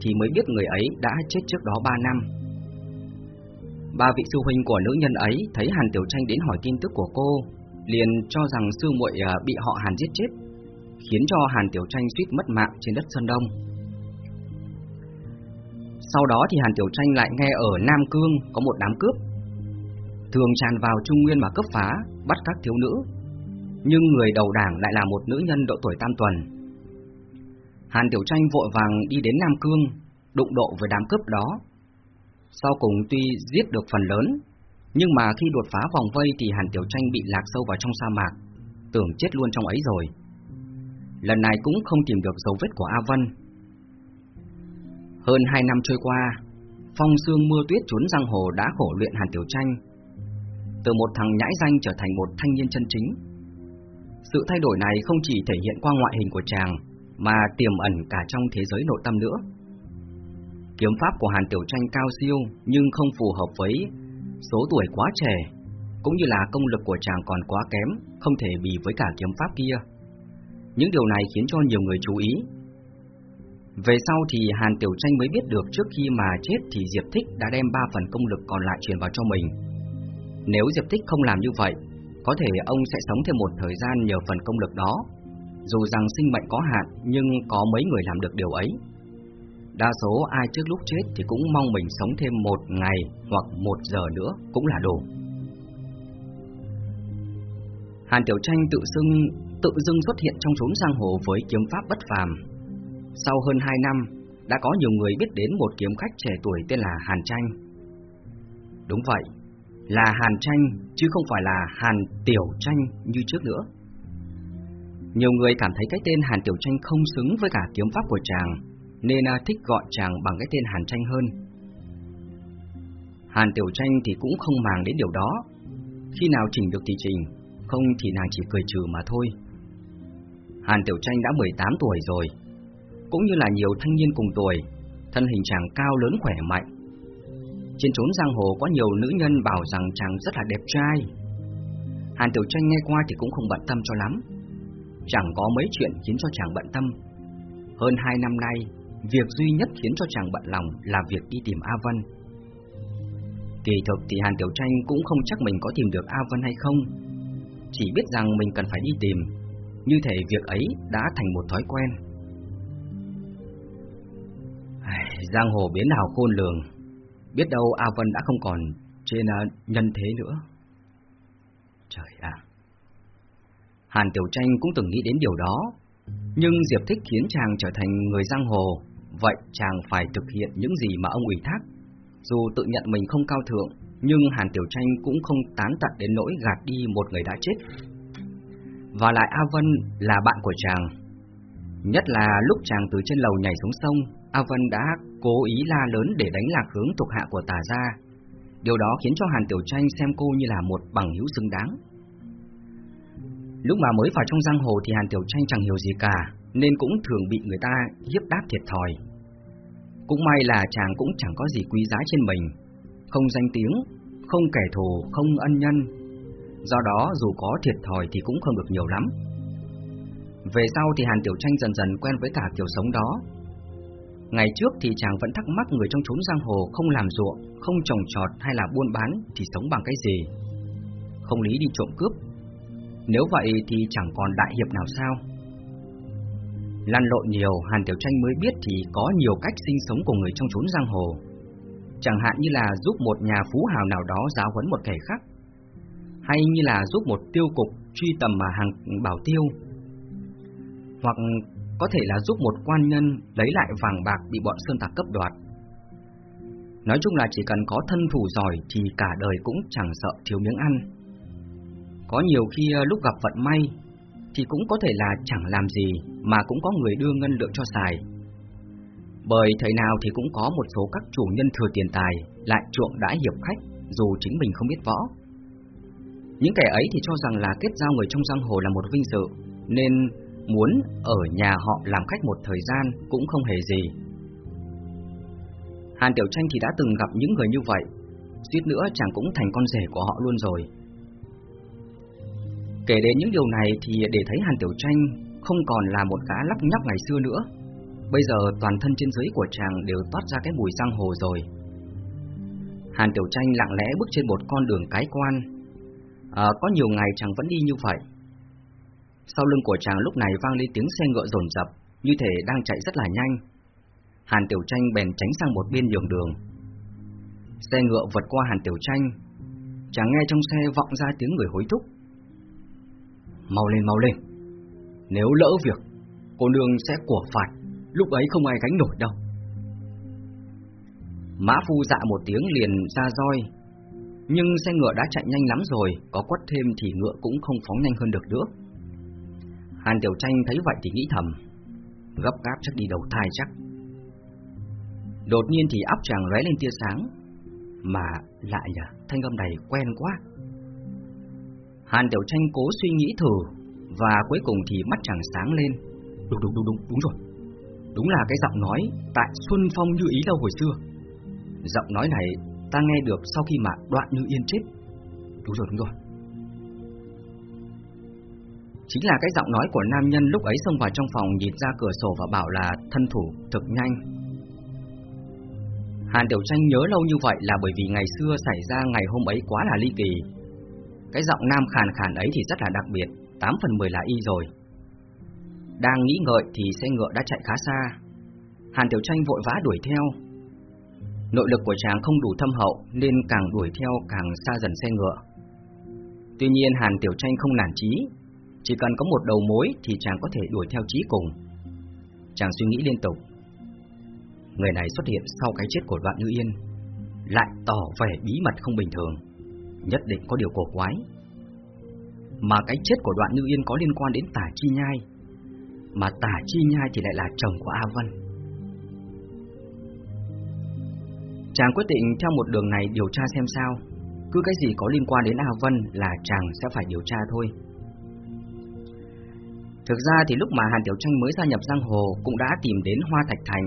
Thì mới biết người ấy đã chết trước đó ba năm. Ba vị sư huynh của nữ nhân ấy thấy Hàn Tiểu Tranh đến hỏi tin tức của cô, Liền cho rằng sư muội ờ, bị họ Hàn giết chết, Khiến cho Hàn Tiểu Tranh suýt mất mạng trên đất Sơn Đông. Sau đó thì Hàn Tiểu Tranh lại nghe ở Nam Cương có một đám cướp thường tràn vào Trung Nguyên mà cấp phá, bắt các thiếu nữ. Nhưng người đầu đảng lại là một nữ nhân độ tuổi tam tuần. Hàn Tiểu Tranh vội vàng đi đến Nam Cương, đụng độ với đám cướp đó. Sau cùng tuy giết được phần lớn, nhưng mà khi đột phá vòng vây thì Hàn Tiểu Tranh bị lạc sâu vào trong sa mạc, tưởng chết luôn trong ấy rồi. Lần này cũng không tìm được dấu vết của A Vân. Hơn hai năm trôi qua, phong sương mưa tuyết trốn giang hồ đã khổ luyện Hàn Tiểu Tranh từ một thằng nhãi danh trở thành một thanh niên chân chính. Sự thay đổi này không chỉ thể hiện qua ngoại hình của chàng, mà tiềm ẩn cả trong thế giới nội tâm nữa. Kiếm pháp của Hàn Tiểu Tranh cao siêu nhưng không phù hợp với số tuổi quá trẻ, cũng như là công lực của chàng còn quá kém, không thể bì với cả kiếm pháp kia. Những điều này khiến cho nhiều người chú ý. Về sau thì Hàn Tiểu Tranh mới biết được trước khi mà chết thì Diệp Thích đã đem ba phần công lực còn lại truyền vào cho mình nếu Diệp Thích không làm như vậy, có thể ông sẽ sống thêm một thời gian nhờ phần công lực đó. Dù rằng sinh mệnh có hạn, nhưng có mấy người làm được điều ấy. Đa số ai trước lúc chết thì cũng mong mình sống thêm một ngày hoặc một giờ nữa cũng là đủ. Hàn Tiểu Tranh tự xưng tự dưng xuất hiện trong chốn giang hồ với kiếm pháp bất phàm. Sau hơn 2 năm, đã có nhiều người biết đến một kiếm khách trẻ tuổi tên là Hàn Tranh. Đúng vậy, là Hàn Tranh chứ không phải là Hàn Tiểu Tranh như trước nữa. Nhiều người cảm thấy cái tên Hàn Tiểu Tranh không xứng với cả kiếm pháp của chàng, nên à, thích gọi chàng bằng cái tên Hàn Tranh hơn. Hàn Tiểu Tranh thì cũng không màng đến điều đó, khi nào chỉnh được thì chỉnh, không thì nàng chỉ cười trừ mà thôi. Hàn Tiểu Tranh đã 18 tuổi rồi, cũng như là nhiều thanh niên cùng tuổi, thân hình chàng cao lớn khỏe mạnh, trên trốn giang hồ có nhiều nữ nhân bảo rằng chàng rất là đẹp trai. Hàn Tiểu Tranh nghe qua thì cũng không bận tâm cho lắm. Chẳng có mấy chuyện khiến cho chàng bận tâm. Hơn hai năm nay, Việc duy nhất khiến cho chàng bận lòng là việc đi tìm A Vân. Kỳ thực thì Hàn Tiểu Tranh cũng không chắc mình có tìm được A Vân hay không. Chỉ biết rằng mình cần phải đi tìm. Như thể việc ấy đã thành một thói quen. Giang hồ biến nào khôn lường. Biết đâu A Vân đã không còn trên à, nhân thế nữa. Trời ạ! Hàn Tiểu Tranh cũng từng nghĩ đến điều đó, nhưng Diệp Thích khiến chàng trở thành người giang hồ, vậy chàng phải thực hiện những gì mà ông ủy thác. Dù tự nhận mình không cao thượng, nhưng Hàn Tiểu Tranh cũng không tán tận đến nỗi gạt đi một người đã chết. Và lại A Vân là bạn của chàng. Nhất là lúc chàng từ trên lầu nhảy xuống sông, A Vân đã cố ý la lớn để đánh lạc hướng thuộc hạ của tà gia. Điều đó khiến cho Hàn Tiểu Tranh xem cô như là một bằng hữu xứng đáng. Lúc mà mới vào trong giang hồ thì Hàn Tiểu Tranh chẳng hiểu gì cả, nên cũng thường bị người ta hiếp đáp thiệt thòi. Cũng may là chàng cũng chẳng có gì quý giá trên mình, không danh tiếng, không kẻ thù, không ân nhân. Do đó dù có thiệt thòi thì cũng không được nhiều lắm. Về sau thì Hàn Tiểu Tranh dần dần quen với cả kiểu sống đó. Ngày trước thì chàng vẫn thắc mắc người trong chốn giang hồ không làm ruộng, không trồng trọt hay là buôn bán thì sống bằng cái gì. Không lý đi trộm cướp. Nếu vậy thì chẳng còn đại hiệp nào sao? Lăn lộn nhiều, Hàn Tiểu Tranh mới biết thì có nhiều cách sinh sống của người trong chốn giang hồ. Chẳng hạn như là giúp một nhà phú hào nào đó giáo huấn một kẻ khác, hay như là giúp một tiêu cục truy tầm mà hàng bảo tiêu, hoặc có thể là giúp một quan nhân lấy lại vàng bạc bị bọn sơn tặc cấp đoạt. Nói chung là chỉ cần có thân thủ giỏi thì cả đời cũng chẳng sợ thiếu miếng ăn. Có nhiều khi ờ, lúc gặp vận may thì cũng có thể là chẳng làm gì mà cũng có người đưa ngân lượng cho xài. Bởi thời nào thì cũng có một số các chủ nhân thừa tiền tài lại chuộng đãi hiệp khách dù chính mình không biết võ. Những kẻ ấy thì cho rằng là kết giao người trong giang hồ là một vinh dự, nên muốn ở nhà họ làm khách một thời gian cũng không hề gì. Hàn Tiểu Tranh thì đã từng gặp những người như vậy, suýt nữa chẳng cũng thành con rể của họ luôn rồi. Kể đến những điều này thì để thấy Hàn Tiểu Tranh không còn là một gã lắp nhắp ngày xưa nữa. Bây giờ toàn thân trên dưới của chàng đều toát ra cái mùi giang hồ rồi. Hàn Tiểu Tranh lặng lẽ bước trên một con đường cái quan. À, có nhiều ngày chàng vẫn đi như vậy. Sau lưng của chàng lúc này vang lên tiếng xe ngựa rồn rập, như thể đang chạy rất là nhanh. Hàn Tiểu Tranh bèn tránh sang một bên nhường đường. Xe ngựa vượt qua Hàn Tiểu Tranh, chàng nghe trong xe vọng ra tiếng người hối thúc. Mau lên mau lên, nếu lỡ việc, cô nương sẽ của phạt, lúc ấy không ai gánh nổi đâu. Mã phu dạ một tiếng liền ra roi, nhưng xe ngựa đã chạy nhanh lắm rồi, có quất thêm thì ngựa cũng không phóng nhanh hơn được nữa. Hàn Tiểu Tranh thấy vậy thì nghĩ thầm, gấp gáp chắc đi đầu thai chắc. Đột nhiên thì óc chàng lóe lên tia sáng, mà lạ nhỉ, thanh âm này quen quá. Hàn Tiểu Tranh cố suy nghĩ thử, và cuối cùng thì mắt chàng sáng lên. Đúng đúng đúng đúng, đúng rồi. Đúng là cái giọng nói tại Xuân Phong như ý đâu hồi xưa. Giọng nói này ta nghe được sau khi mà đoạn như yên chết. Đúng rồi, đúng rồi. Chính là cái giọng nói của nam nhân lúc ấy xông vào trong phòng nhìn ra cửa sổ và bảo là thân thủ thực nhanh. Hàn Tiểu Tranh nhớ lâu như vậy là bởi vì ngày xưa xảy ra ngày hôm ấy quá là ly kỳ. Cái giọng nam khàn khàn ấy thì rất là đặc biệt, 8 phần 10 là y rồi. Đang nghĩ ngợi thì xe ngựa đã chạy khá xa. Hàn Tiểu Tranh vội vã đuổi theo. Nội lực của chàng không đủ thâm hậu nên càng đuổi theo càng xa dần xe ngựa. Tuy nhiên Hàn Tiểu Tranh không nản chí, chỉ cần có một đầu mối thì chàng có thể đuổi theo chí cùng. Chàng suy nghĩ liên tục. Người này xuất hiện sau cái chết của Đoạn Như Yên, lại tỏ vẻ bí mật không bình thường, nhất định có điều cổ quái. Mà cái chết của Đoạn Như Yên có liên quan đến Tả Chi Nhai, mà Tả Chi Nhai thì lại là chồng của A Vân. Chàng quyết định theo một đường này điều tra xem sao, cứ cái gì có liên quan đến A Vân là chàng sẽ phải điều tra thôi. Thực ra thì lúc mà Hàn Tiểu Tranh mới gia nhập giang hồ cũng đã tìm đến Hoa Thạch Thành,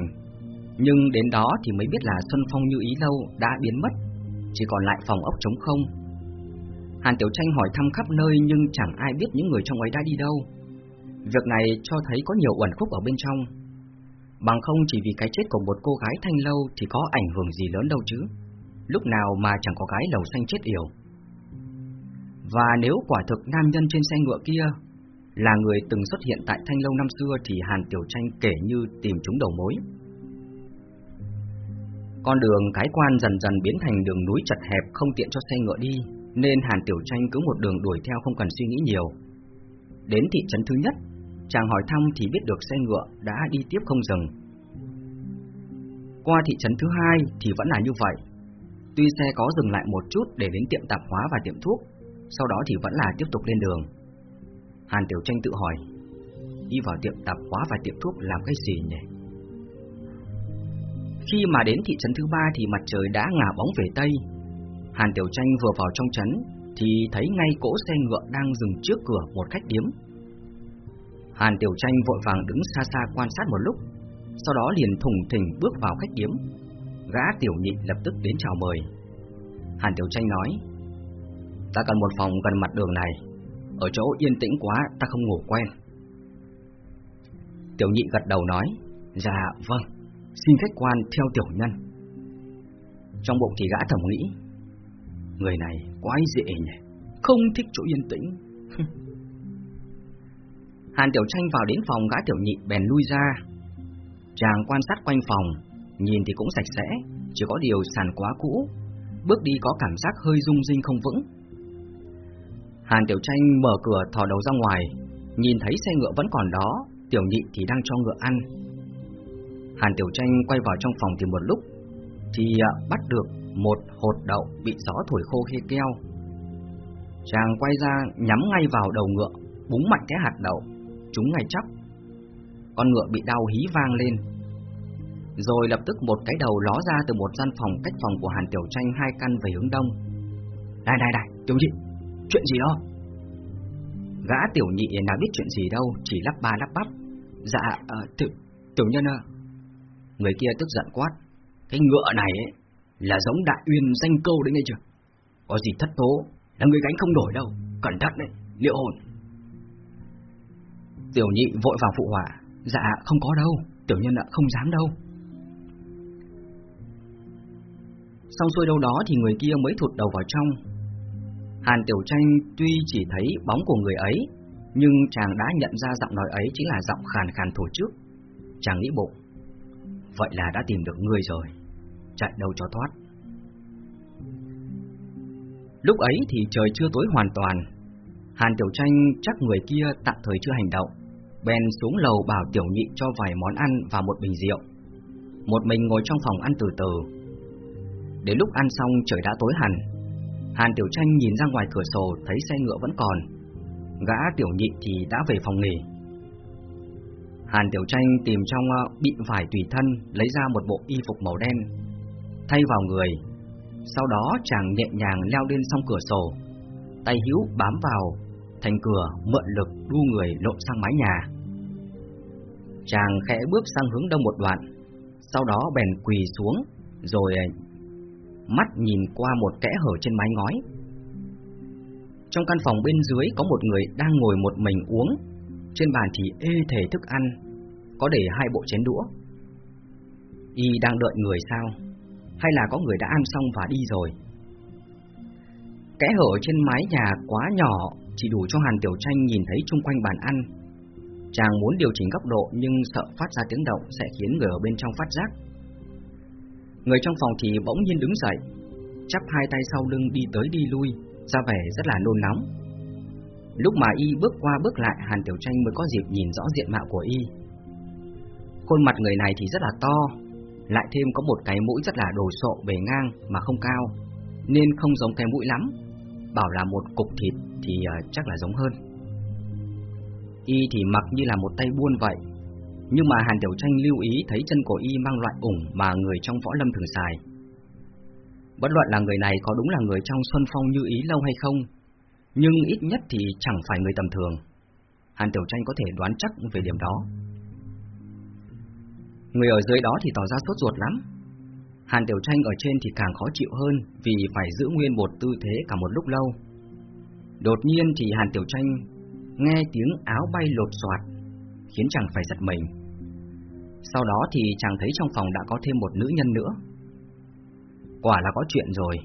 nhưng đến đó thì mới biết là Xuân Phong như ý lâu đã biến mất, chỉ còn lại phòng ốc trống không. Hàn Tiểu Tranh hỏi thăm khắp nơi nhưng chẳng ai biết những người trong ấy đã đi đâu. Việc này cho thấy có nhiều uẩn khúc ở bên trong. Bằng không chỉ vì cái chết của một cô gái thanh lâu thì có ảnh hưởng gì lớn đâu chứ. Lúc nào mà chẳng có gái lầu xanh chết yểu. Và nếu quả thực nam nhân trên xe ngựa kia là người từng xuất hiện tại Thanh Lâu năm xưa thì Hàn Tiểu Tranh kể như tìm chúng đầu mối. Con đường cái quan dần dần biến thành đường núi chật hẹp không tiện cho xe ngựa đi, nên Hàn Tiểu Tranh cứ một đường đuổi theo không cần suy nghĩ nhiều. Đến thị trấn thứ nhất, chàng hỏi thăm thì biết được xe ngựa đã đi tiếp không dừng. Qua thị trấn thứ hai thì vẫn là như vậy. Tuy xe có dừng lại một chút để đến tiệm tạp hóa và tiệm thuốc, sau đó thì vẫn là tiếp tục lên đường. Hàn Tiểu Tranh tự hỏi, đi vào tiệm tạp hóa và tiệm thuốc làm cái gì nhỉ? Khi mà đến thị trấn thứ ba thì mặt trời đã ngả bóng về Tây. Hàn Tiểu Tranh vừa vào trong trấn thì thấy ngay cỗ xe ngựa đang dừng trước cửa một khách điếm. Hàn Tiểu Tranh vội vàng đứng xa xa quan sát một lúc, sau đó liền thùng thình bước vào khách điếm. Gã Tiểu Nhị lập tức đến chào mời. Hàn Tiểu Tranh nói, ta cần một phòng gần mặt đường này, ở chỗ yên tĩnh quá ta không ngủ quen. Tiểu Nhị gật đầu nói, dạ vâng, xin khách quan theo tiểu nhân. Trong bụng thì gã thầm nghĩ, người này quái dễ nhỉ, không thích chỗ yên tĩnh. <laughs> Hàn Tiểu Tranh vào đến phòng gã tiểu nhị bèn lui ra. Chàng quan sát quanh phòng, nhìn thì cũng sạch sẽ, chỉ có điều sàn quá cũ, bước đi có cảm giác hơi rung rinh không vững. Hàn Tiểu Tranh mở cửa thò đầu ra ngoài, nhìn thấy xe ngựa vẫn còn đó, tiểu nhị thì đang cho ngựa ăn. Hàn Tiểu Tranh quay vào trong phòng thì một lúc, thì à, bắt được một hột đậu bị gió thổi khô khi keo. Chàng quay ra nhắm ngay vào đầu ngựa, búng mạnh cái hạt đậu, trúng ngay chóc. Con ngựa bị đau hí vang lên. Rồi lập tức một cái đầu ló ra từ một gian phòng cách phòng của Hàn Tiểu Tranh hai căn về hướng đông. Này này này, tiểu nhị, chuyện gì đó? Gã tiểu nhị nào biết chuyện gì đâu, chỉ lắp ba lắp bắp. Dạ, à, tiểu, tiểu nhân à. Người kia tức giận quát. Cái ngựa này ấy, là giống đại uyên danh câu đấy nghe chưa? Có gì thất tố, là người gánh không đổi đâu, cẩn thận đấy, liệu hồn. Tiểu nhị vội vào phụ hỏa. Dạ không có đâu Tiểu nhân ạ không dám đâu Xong xuôi đâu đó thì người kia mới thụt đầu vào trong Hàn Tiểu Tranh tuy chỉ thấy bóng của người ấy, Nhưng chàng đã nhận ra giọng nói ấy chính là giọng khàn khàn thổ trước Chàng nghĩ bụng, Vậy là đã tìm được người rồi, Chạy đâu cho thoát Lúc ấy thì trời chưa tối hoàn toàn Hàn Tiểu Tranh chắc người kia tạm thời chưa hành động, bèn xuống lầu bảo tiểu nhị cho vài món ăn và một bình rượu. Một mình ngồi trong phòng ăn từ từ. Đến lúc ăn xong trời đã tối hẳn. Hàn Tiểu Tranh nhìn ra ngoài cửa sổ thấy xe ngựa vẫn còn. Gã tiểu nhị thì đã về phòng nghỉ. Hàn Tiểu Tranh tìm trong ờ, bị vải tùy thân lấy ra một bộ y phục màu đen, thay vào người. Sau đó chàng nhẹ nhàng leo lên song cửa sổ, tay hữu bám vào thành cửa mượn lực đu người lộn sang mái nhà. Chàng khẽ bước sang hướng đông một đoạn, sau đó bèn quỳ xuống, rồi ờ, mắt nhìn qua một kẽ hở trên mái ngói. Trong căn phòng bên dưới có một người đang ngồi một mình uống, trên bàn thì ê thể thức ăn, có để hai bộ chén đũa. Y đang đợi người sao? Hay là có người đã ăn xong và đi rồi? Kẽ hở trên mái nhà quá nhỏ chỉ đủ cho Hàn Tiểu Tranh nhìn thấy chung quanh bàn ăn. Chàng muốn điều chỉnh góc độ nhưng sợ phát ra tiếng động sẽ khiến người ở bên trong phát giác. Người trong phòng thì bỗng nhiên đứng dậy, chắp hai tay sau lưng đi tới đi lui, ra vẻ rất là nôn nóng. Lúc mà y bước qua bước lại, Hàn Tiểu Tranh mới có dịp nhìn rõ diện mạo của y. Khuôn mặt người này thì rất là to, lại thêm có một cái mũi rất là đồ sộ bề ngang mà không cao, nên không giống cái mũi lắm, bảo là một cục thịt thì ờ, chắc là giống hơn. Y thì mặc như là một tay buôn vậy, nhưng mà Hàn Tiểu Tranh lưu ý thấy chân của Y mang loại ủng mà người trong võ lâm thường xài. Bất luận là người này có đúng là người trong Xuân Phong như ý lâu hay không, nhưng ít nhất thì chẳng phải người tầm thường. Hàn Tiểu Tranh có thể đoán chắc về điểm đó. Người ở dưới đó thì tỏ ra sốt ruột lắm. Hàn Tiểu Tranh ở trên thì càng khó chịu hơn vì phải giữ nguyên một tư thế cả một lúc lâu. Đột nhiên thì Hàn Tiểu Tranh nghe tiếng áo bay lột xoạt, khiến chàng phải giật mình. Sau đó thì chàng thấy trong phòng đã có thêm một nữ nhân nữa. Quả là có chuyện rồi.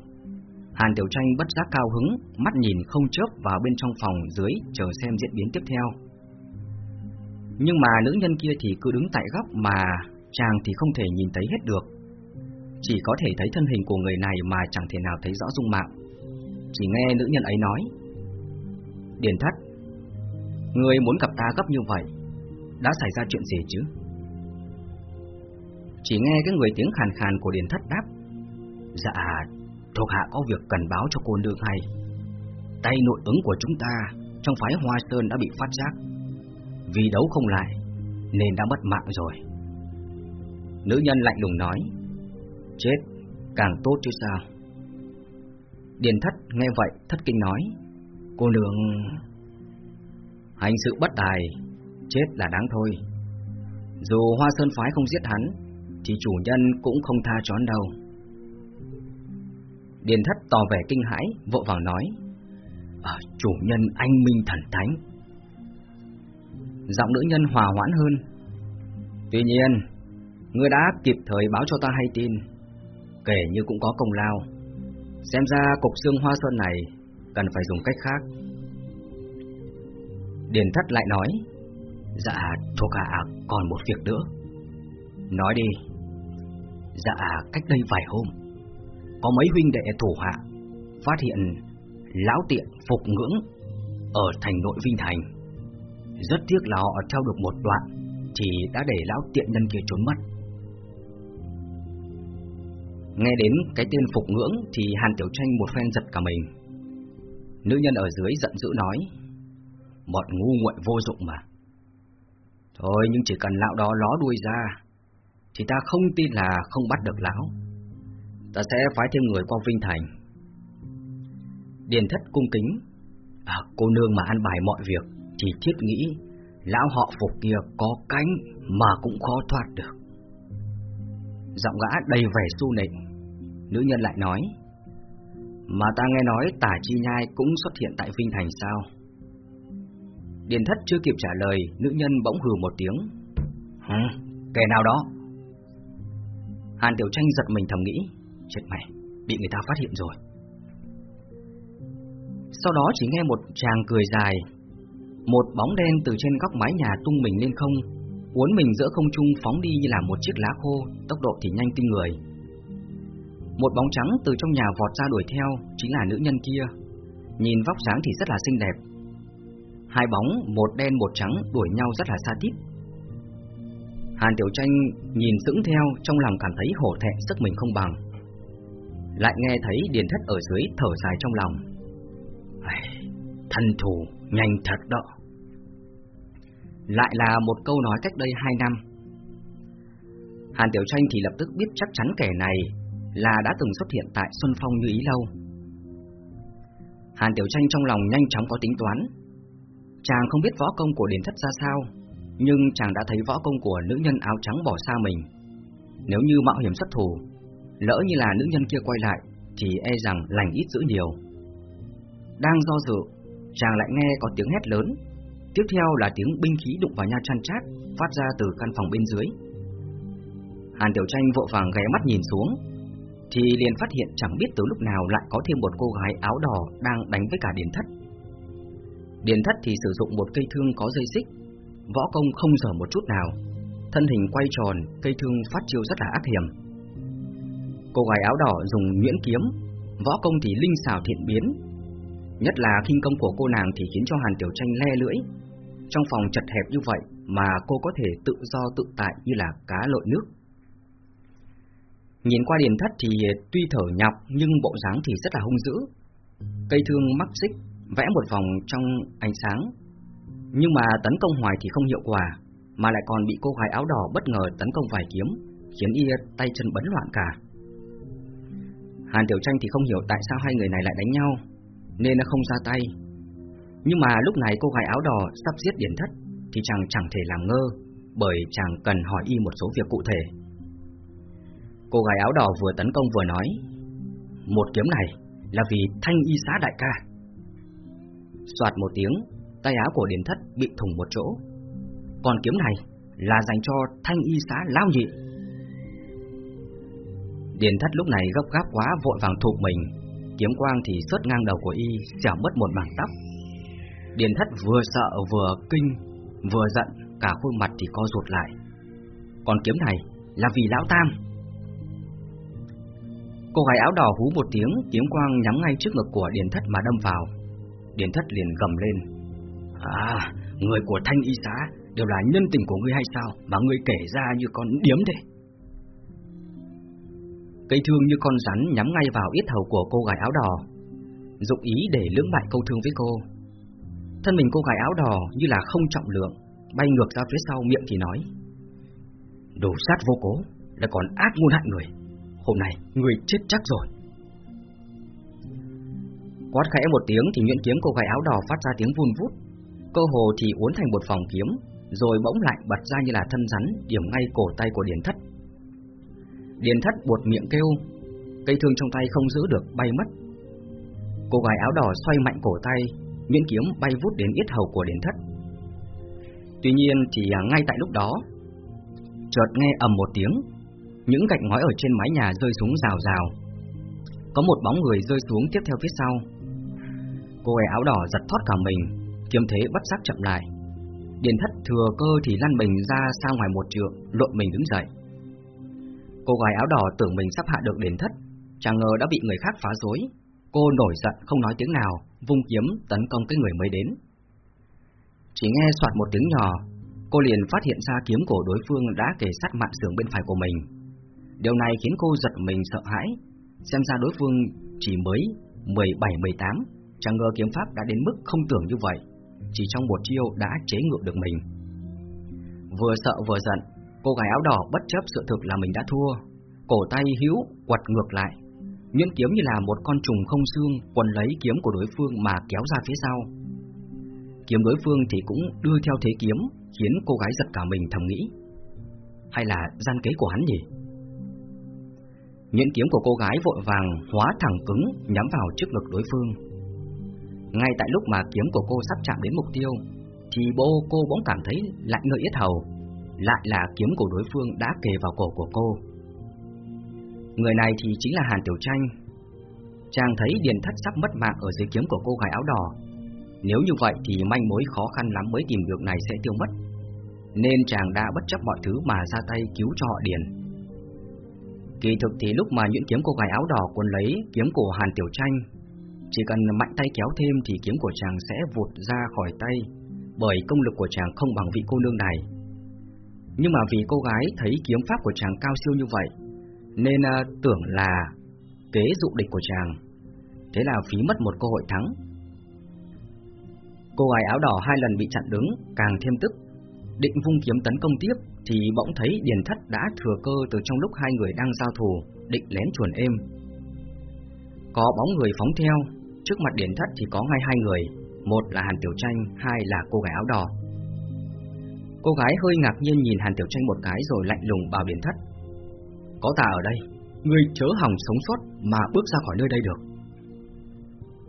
Hàn Tiểu Tranh bất giác cao hứng, mắt nhìn không chớp vào bên trong phòng dưới chờ xem diễn biến tiếp theo. Nhưng mà nữ nhân kia thì cứ đứng tại góc mà chàng thì không thể nhìn thấy hết được. Chỉ có thể thấy thân hình của người này mà chẳng thể nào thấy rõ dung mạo. Chỉ nghe nữ nhân ấy nói Điền thất Người muốn gặp ta gấp như vậy đã xảy ra chuyện gì chứ? Chỉ nghe cái người tiếng khàn khàn của Điền Thất đáp. Dạ Thuộc hạ có việc cần báo cho cô nương hay. Tay nội ứng của chúng ta Trong phái Hoa Sơn đã bị phát giác. Vì đấu không lại, Nên đã mất mạng rồi. Nữ nhân lạnh lùng nói. Chết, càng tốt chứ sao? Điền thất nghe vậy thất kinh nói. Cô nương, Hành sự bất tài Chết là đáng thôi. Dù Hoa Sơn Phái không giết hắn Thì chủ nhân cũng không tha chón đâu. Điền thất tỏ vẻ kinh hãi Vội vàng nói à, Chủ nhân anh minh thần thánh. Giọng nữ nhân hòa hoãn hơn Tuy nhiên Ngươi đã kịp thời báo cho ta hay tin Kể như cũng có công lao. Xem ra cục xương hoa sơn này Cần phải dùng cách khác. Điền thất lại nói Dạ thuộc hạ còn một việc nữa Nói đi Dạ cách đây vài hôm Có mấy huynh đệ thủ hạ Phát hiện Lão tiện phục ngưỡng Ở thành nội Vinh Thành Rất tiếc là họ theo được một đoạn Thì đã để lão tiện nhân kia trốn mất Nghe đến cái tên phục ngưỡng thì Hàn Tiểu Tranh một phen giật cả mình. Nữ nhân ở dưới giận dữ nói, bọn ngu nguội vô dụng mà. Thôi nhưng chỉ cần lão đó ló đuôi ra, thì ta không tin là không bắt được lão. Ta sẽ phái thêm người qua Vinh Thành. Điền thất cung kính, à, cô nương mà ăn bài mọi việc, thì thiết nghĩ lão họ phục kia có cánh mà cũng khó thoát được. Giọng gã đầy vẻ su nịnh Nữ nhân lại nói Mà ta nghe nói tả chi nhai cũng xuất hiện tại Vinh Thành sao Điền thất chưa kịp trả lời Nữ nhân bỗng hừ một tiếng. Hừ, kẻ nào đó? Hàn Tiểu Tranh giật mình thầm nghĩ Chết mày, bị người ta phát hiện rồi. Sau đó chỉ nghe một chàng cười dài Một bóng đen từ trên góc mái nhà tung mình lên không Uốn mình giữa không trung phóng đi như là một chiếc lá khô Tốc độ thì nhanh kinh người. Một bóng trắng từ trong nhà vọt ra đuổi theo Chính là nữ nhân kia. Nhìn vóc dáng thì rất là xinh đẹp Hai bóng, một đen một trắng đuổi nhau rất là xa tít. Hàn Tiểu Tranh nhìn sững theo Trong lòng cảm thấy hổ thẹn sức mình không bằng. Lại nghe thấy Điền Thất ở dưới thở dài trong lòng. Thân thủ nhanh thật đó. Lại là một câu nói cách đây hai năm. Hàn Tiểu Tranh thì lập tức biết chắc chắn kẻ này là đã từng xuất hiện tại Xuân Phong như ý lâu. Hàn Tiểu Tranh trong lòng nhanh chóng có tính toán. Chàng không biết võ công của Điền Thất ra sao, nhưng chàng đã thấy võ công của nữ nhân áo trắng bỏ xa mình. Nếu như mạo hiểm xuất thủ, lỡ như là nữ nhân kia quay lại, thì e rằng lành ít dữ nhiều. Đang do dự, chàng lại nghe có tiếng hét lớn, tiếp theo là tiếng binh khí đụng vào nhau chăn chát phát ra từ căn phòng bên dưới. Hàn Tiểu Tranh vội vàng ghé mắt nhìn xuống, thì liền phát hiện chẳng biết từ lúc nào lại có thêm một cô gái áo đỏ đang đánh với cả Điền Thất. Điền Thất thì sử dụng một cây thương có dây xích, võ công không dở một chút nào, thân hình quay tròn, cây thương phát chiêu rất là ác hiểm. Cô gái áo đỏ dùng nhuyễn kiếm, võ công thì linh xảo thiện biến, nhất là khinh công của cô nàng thì khiến cho Hàn Tiểu Tranh le lưỡi. Trong phòng chật hẹp như vậy mà cô có thể tự do tự tại như là cá lội nước. Nhìn qua điền thất thì tuy thở nhọc nhưng bộ dáng thì rất là hung dữ. Cây thương mắc xích, vẽ một vòng trong ánh sáng. Nhưng mà tấn công hoài thì không hiệu quả, mà lại còn bị cô gái áo đỏ bất ngờ tấn công vài kiếm, khiến y tay chân bấn loạn cả. Hàn Tiểu Tranh thì không hiểu tại sao hai người này lại đánh nhau, nên nó không ra tay. Nhưng mà lúc này cô gái áo đỏ sắp giết điển thất, thì chàng chẳng thể làm ngơ, bởi chàng cần hỏi y một số việc cụ thể. Cô gái áo đỏ vừa tấn công vừa nói Một kiếm này là vì thanh y xá đại ca Soạt một tiếng Tay áo của Điền Thất bị thủng một chỗ. Còn kiếm này là dành cho thanh y xá lao nhị. Điền Thất lúc này gấp gáp quá vội vàng thụp mình. Kiếm quang thì xuất ngang đầu của y Xẻo mất một mảng tóc. Điền Thất vừa sợ vừa kinh Vừa giận Cả khuôn mặt thì co rụt lại. Còn kiếm này là vì lão tam. Cô gái áo đỏ hú một tiếng, kiếm quang nhắm ngay trước ngực của Điền Thất mà đâm vào. Điền Thất liền gầm lên. À, người của Thanh Y Xá đều là nhân tình của ngươi hay sao mà ngươi kể ra như con điếm thế? Cây thương như con rắn nhắm ngay vào yết hầu của cô gái áo đỏ Dụng ý để lưỡng bại câu thương với cô Thân mình cô gái áo đỏ như là không trọng lượng Bay ngược ra phía sau miệng thì nói Đồ sát vô cố Lại còn ác ngôn hại người Hôm nay người chết chắc rồi Quát khẽ một tiếng thì nhuyễn kiếm cô gái áo đỏ phát ra tiếng vun vút. Cơ hồ thì uốn thành một vòng kiếm, Rồi bỗng lại bật ra như là thân rắn, Điểm ngay cổ tay của Điền Thất. Điền Thất buột miệng kêu, Cây thương trong tay không giữ được, bay mất. Cô gái áo đỏ xoay mạnh cổ tay Nhuyễn kiếm bay vút đến yết hầu của Điền Thất. Tuy nhiên thì à, ngay tại lúc đó, Chợt nghe ầm một tiếng, Những gạch ngói ở trên mái nhà rơi xuống rào rào. Có một bóng người rơi xuống tiếp theo phía sau. Cô gái áo đỏ giật thoát cả mình, Kiếm thế bất giác chậm lại. Điền thất thừa cơ thì lăn mình ra xa ngoài một trượng, Lộn mình đứng dậy. Cô gái áo đỏ tưởng mình sắp hạ được điền thất Chẳng ngờ đã bị người khác phá rối. Cô nổi giận, không nói tiếng nào, Vung kiếm tấn công cái người mới đến. Chỉ nghe soạt một tiếng nhỏ, Cô liền phát hiện ra kiếm của đối phương đã kề sát mạng sườn bên phải của mình. Điều này khiến cô giật mình sợ hãi, Xem ra đối phương chỉ mới 17-18 Chẳng ngờ kiếm pháp đã đến mức không tưởng như vậy, Chỉ trong một chiêu đã chế ngự được mình. Vừa sợ vừa giận, Cô gái áo đỏ bất chấp sự thực là mình đã thua, Cổ tay hữu quật ngược lại, Nhuyễn kiếm như là một con trùng không xương Quần lấy kiếm của đối phương mà kéo ra phía sau. Kiếm đối phương thì cũng đưa theo thế kiếm, Khiến cô gái giật cả mình thầm nghĩ. Hay là gian kế của hắn nhỉ? Nhuyễn kiếm của cô gái vội vàng hóa thẳng cứng Nhắm vào trước ngực đối phương. Ngay tại lúc mà kiếm của cô sắp chạm đến mục tiêu, Thì bô cô bỗng cảm thấy lạnh ngợi yết hầu, Lại là kiếm của đối phương đã kề vào cổ của cô. Người này thì chính là Hàn Tiểu Tranh. Chàng thấy Điền Thất sắp mất mạng ở dưới kiếm của cô gái áo đỏ. Nếu như vậy thì manh mối khó khăn lắm mới tìm được này sẽ tiêu mất, Nên chàng đã bất chấp mọi thứ mà ra tay cứu cho họ Điền. Kỳ thực thì lúc mà nhuyễn kiếm cô gái áo đỏ cuốn lấy kiếm của Hàn Tiểu Tranh chỉ cần mạnh tay kéo thêm thì kiếm của chàng sẽ vụt ra khỏi tay Bởi công lực của chàng không bằng vị cô nương này Nhưng mà vì cô gái thấy kiếm pháp của chàng cao siêu như vậy nên uh, tưởng là kế dụ địch của chàng. Thế là phí mất một cơ hội thắng. Cô gái áo đỏ hai lần bị chặn đứng, càng thêm tức. Định vung kiếm tấn công tiếp thì bỗng thấy Điền Thất đã thừa cơ từ trong lúc hai người đang giao thủ, định lén chuồn êm. Có bóng người phóng theo, trước mặt điển Thất thì có ngay hai người, một là Hàn Tiểu Tranh, hai là cô gái áo đỏ. Cô gái hơi ngạc nhiên nhìn Hàn Tiểu Tranh một cái rồi lạnh lùng bảo điển Thất. Có ta ở đây Ngươi chớ hòng sống sót mà bước ra khỏi nơi đây được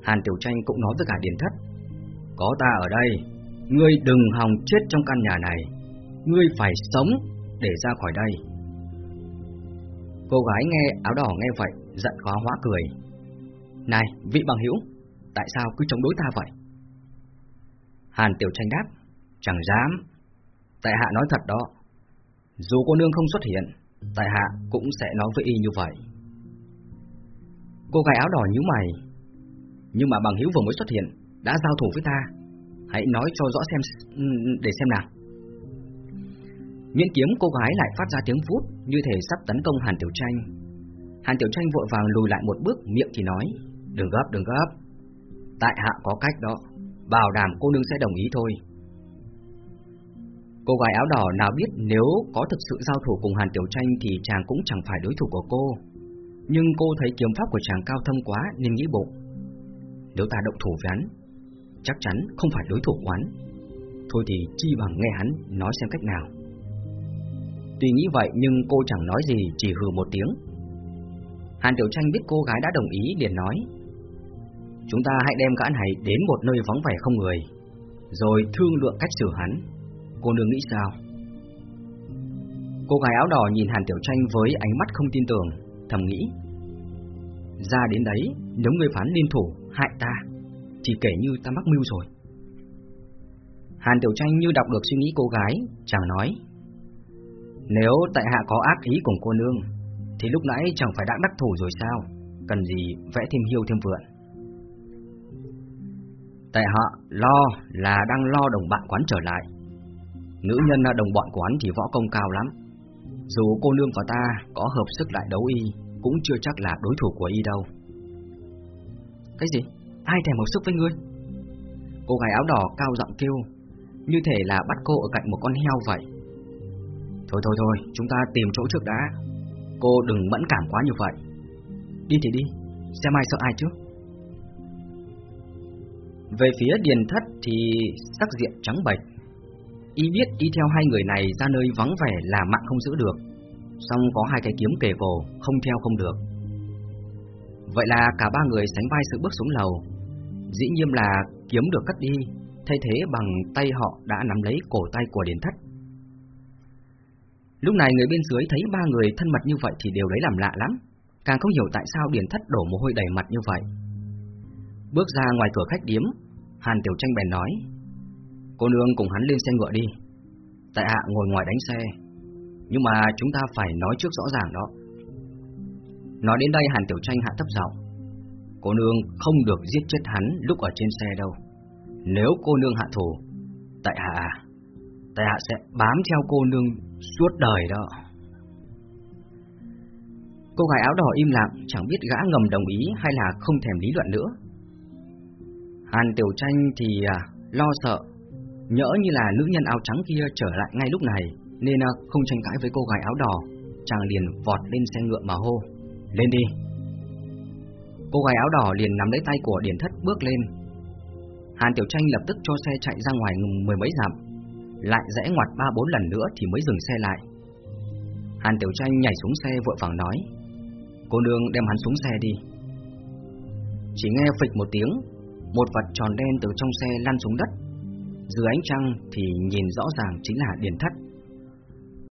Hàn Tiểu Tranh cũng nói với cả điển Thất Có ta ở đây Ngươi đừng hòng chết trong căn nhà này Ngươi phải sống để ra khỏi đây Cô gái nghe áo đỏ nghe vậy Giận khó hóa cười này, vị bằng hữu, Tại sao cứ chống đối ta vậy? Hàn Tiểu Tranh đáp, Chẳng dám. Tại hạ nói thật đó, Dù cô nương không xuất hiện, Tại hạ cũng sẽ nói với y như vậy. Cô gái áo đỏ nhíu mày, Nhưng mà bằng hiếu vừa mới xuất hiện, Đã giao thủ với ta. Hãy nói cho rõ xem Để xem nào. Nhuyễn kiếm cô gái lại phát ra tiếng vút Như thể sắp tấn công Hàn Tiểu Tranh. Hàn Tiểu Tranh vội vàng lùi lại một bước, Miệng thì nói Đừng gấp đừng gấp Tại hạ có cách đó Bảo đảm cô nương sẽ đồng ý thôi Cô gái áo đỏ nào biết nếu có thực sự giao thủ cùng Hàn Tiểu Tranh thì chàng cũng chẳng phải đối thủ của cô. Nhưng cô thấy kiếm pháp của chàng cao thâm quá nên nghĩ bụng. Nếu ta động thủ với hắn, chắc chắn không phải đối thủ của hắn. Thôi thì chi bằng nghe hắn nói xem cách nào. Tuy nghĩ vậy nhưng cô chẳng nói gì, chỉ hừ một tiếng. Hàn Tiểu Tranh biết cô gái đã đồng ý liền nói Chúng ta hãy đem gã này đến một nơi vắng vẻ không người Rồi thương lượng cách xử hắn Cô nương nghĩ sao? Cô gái áo đỏ nhìn Hàn Tiểu Tranh với ánh mắt không tin tưởng, thầm nghĩ. Ra đến đấy, nếu người phán liên thủ hại ta, thì kể như ta mắc mưu rồi. Hàn Tiểu Tranh như đọc được suy nghĩ cô gái, chàng nói. Nếu tại hạ có ác ý cùng cô nương, thì lúc nãy chẳng phải đã đắc thủ rồi sao? Cần gì vẽ thêm hiêu thêm vượn? Tại hạ lo là đang lo đồng bạn quán trở lại Nữ nhân đồng bọn của hắn thì võ công cao lắm Dù cô nương và ta có hợp sức lại đấu y cũng chưa chắc là đối thủ của y đâu. Cái gì? Ai thèm hợp sức với ngươi? Cô gái áo đỏ cao giọng kêu, như thể là bắt cô ở cạnh một con heo vậy. Thôi thôi thôi, chúng ta tìm chỗ trước đã. Cô đừng mẫn cảm quá như vậy. Đi thì đi, xem ai sợ ai trước. Về phía điền thất thì sắc diện trắng bệch. Y biết đi theo hai người này ra nơi vắng vẻ là mạng không giữ được. Xong có hai cái kiếm kề cổ, không theo không được. Vậy là cả ba người sánh vai sự bước xuống lầu. Dĩ nhiên là kiếm được cắt đi, thay thế bằng tay họ đã nắm lấy cổ tay của điền thất. Lúc này người bên dưới thấy ba người thân mật như vậy thì đều lấy làm lạ lắm, càng không hiểu tại sao điền thất đổ mồ hôi đầy mặt như vậy. Bước ra ngoài cửa khách điếm, Hàn Tiểu Tranh bèn nói, cô nương cùng hắn lên xe ngựa đi, tại hạ ngồi ngoài đánh xe, nhưng mà chúng ta phải nói trước rõ ràng đó. Nói đến đây Hàn Tiểu Tranh hạ thấp giọng, cô nương không được giết chết hắn lúc ở trên xe đâu. Nếu cô nương hạ thủ, tại hạ, tại hạ sẽ bám theo cô nương suốt đời đó. Cô gái áo đỏ im lặng, chẳng biết gã ngầm đồng ý hay là không thèm lý luận nữa. Hàn Tiểu Tranh thì à, lo sợ, nhỡ như là nữ nhân áo trắng kia trở lại ngay lúc này, nên à, không tranh cãi với cô gái áo đỏ, chàng liền vọt lên xe ngựa mà hô, lên đi. Cô gái áo đỏ liền nắm lấy tay của Điển Thất bước lên. Hàn Tiểu Tranh lập tức cho xe chạy ra ngoài mười mấy dặm, lại rẽ ngoặt ba bốn lần nữa thì mới dừng xe lại. Hàn Tiểu Tranh nhảy xuống xe vội vàng nói, cô nương đem hắn xuống xe đi. Chỉ nghe phịch một tiếng, một vật tròn đen từ trong xe lăn xuống đất. Dưới ánh trăng thì nhìn rõ ràng chính là Điền Thất.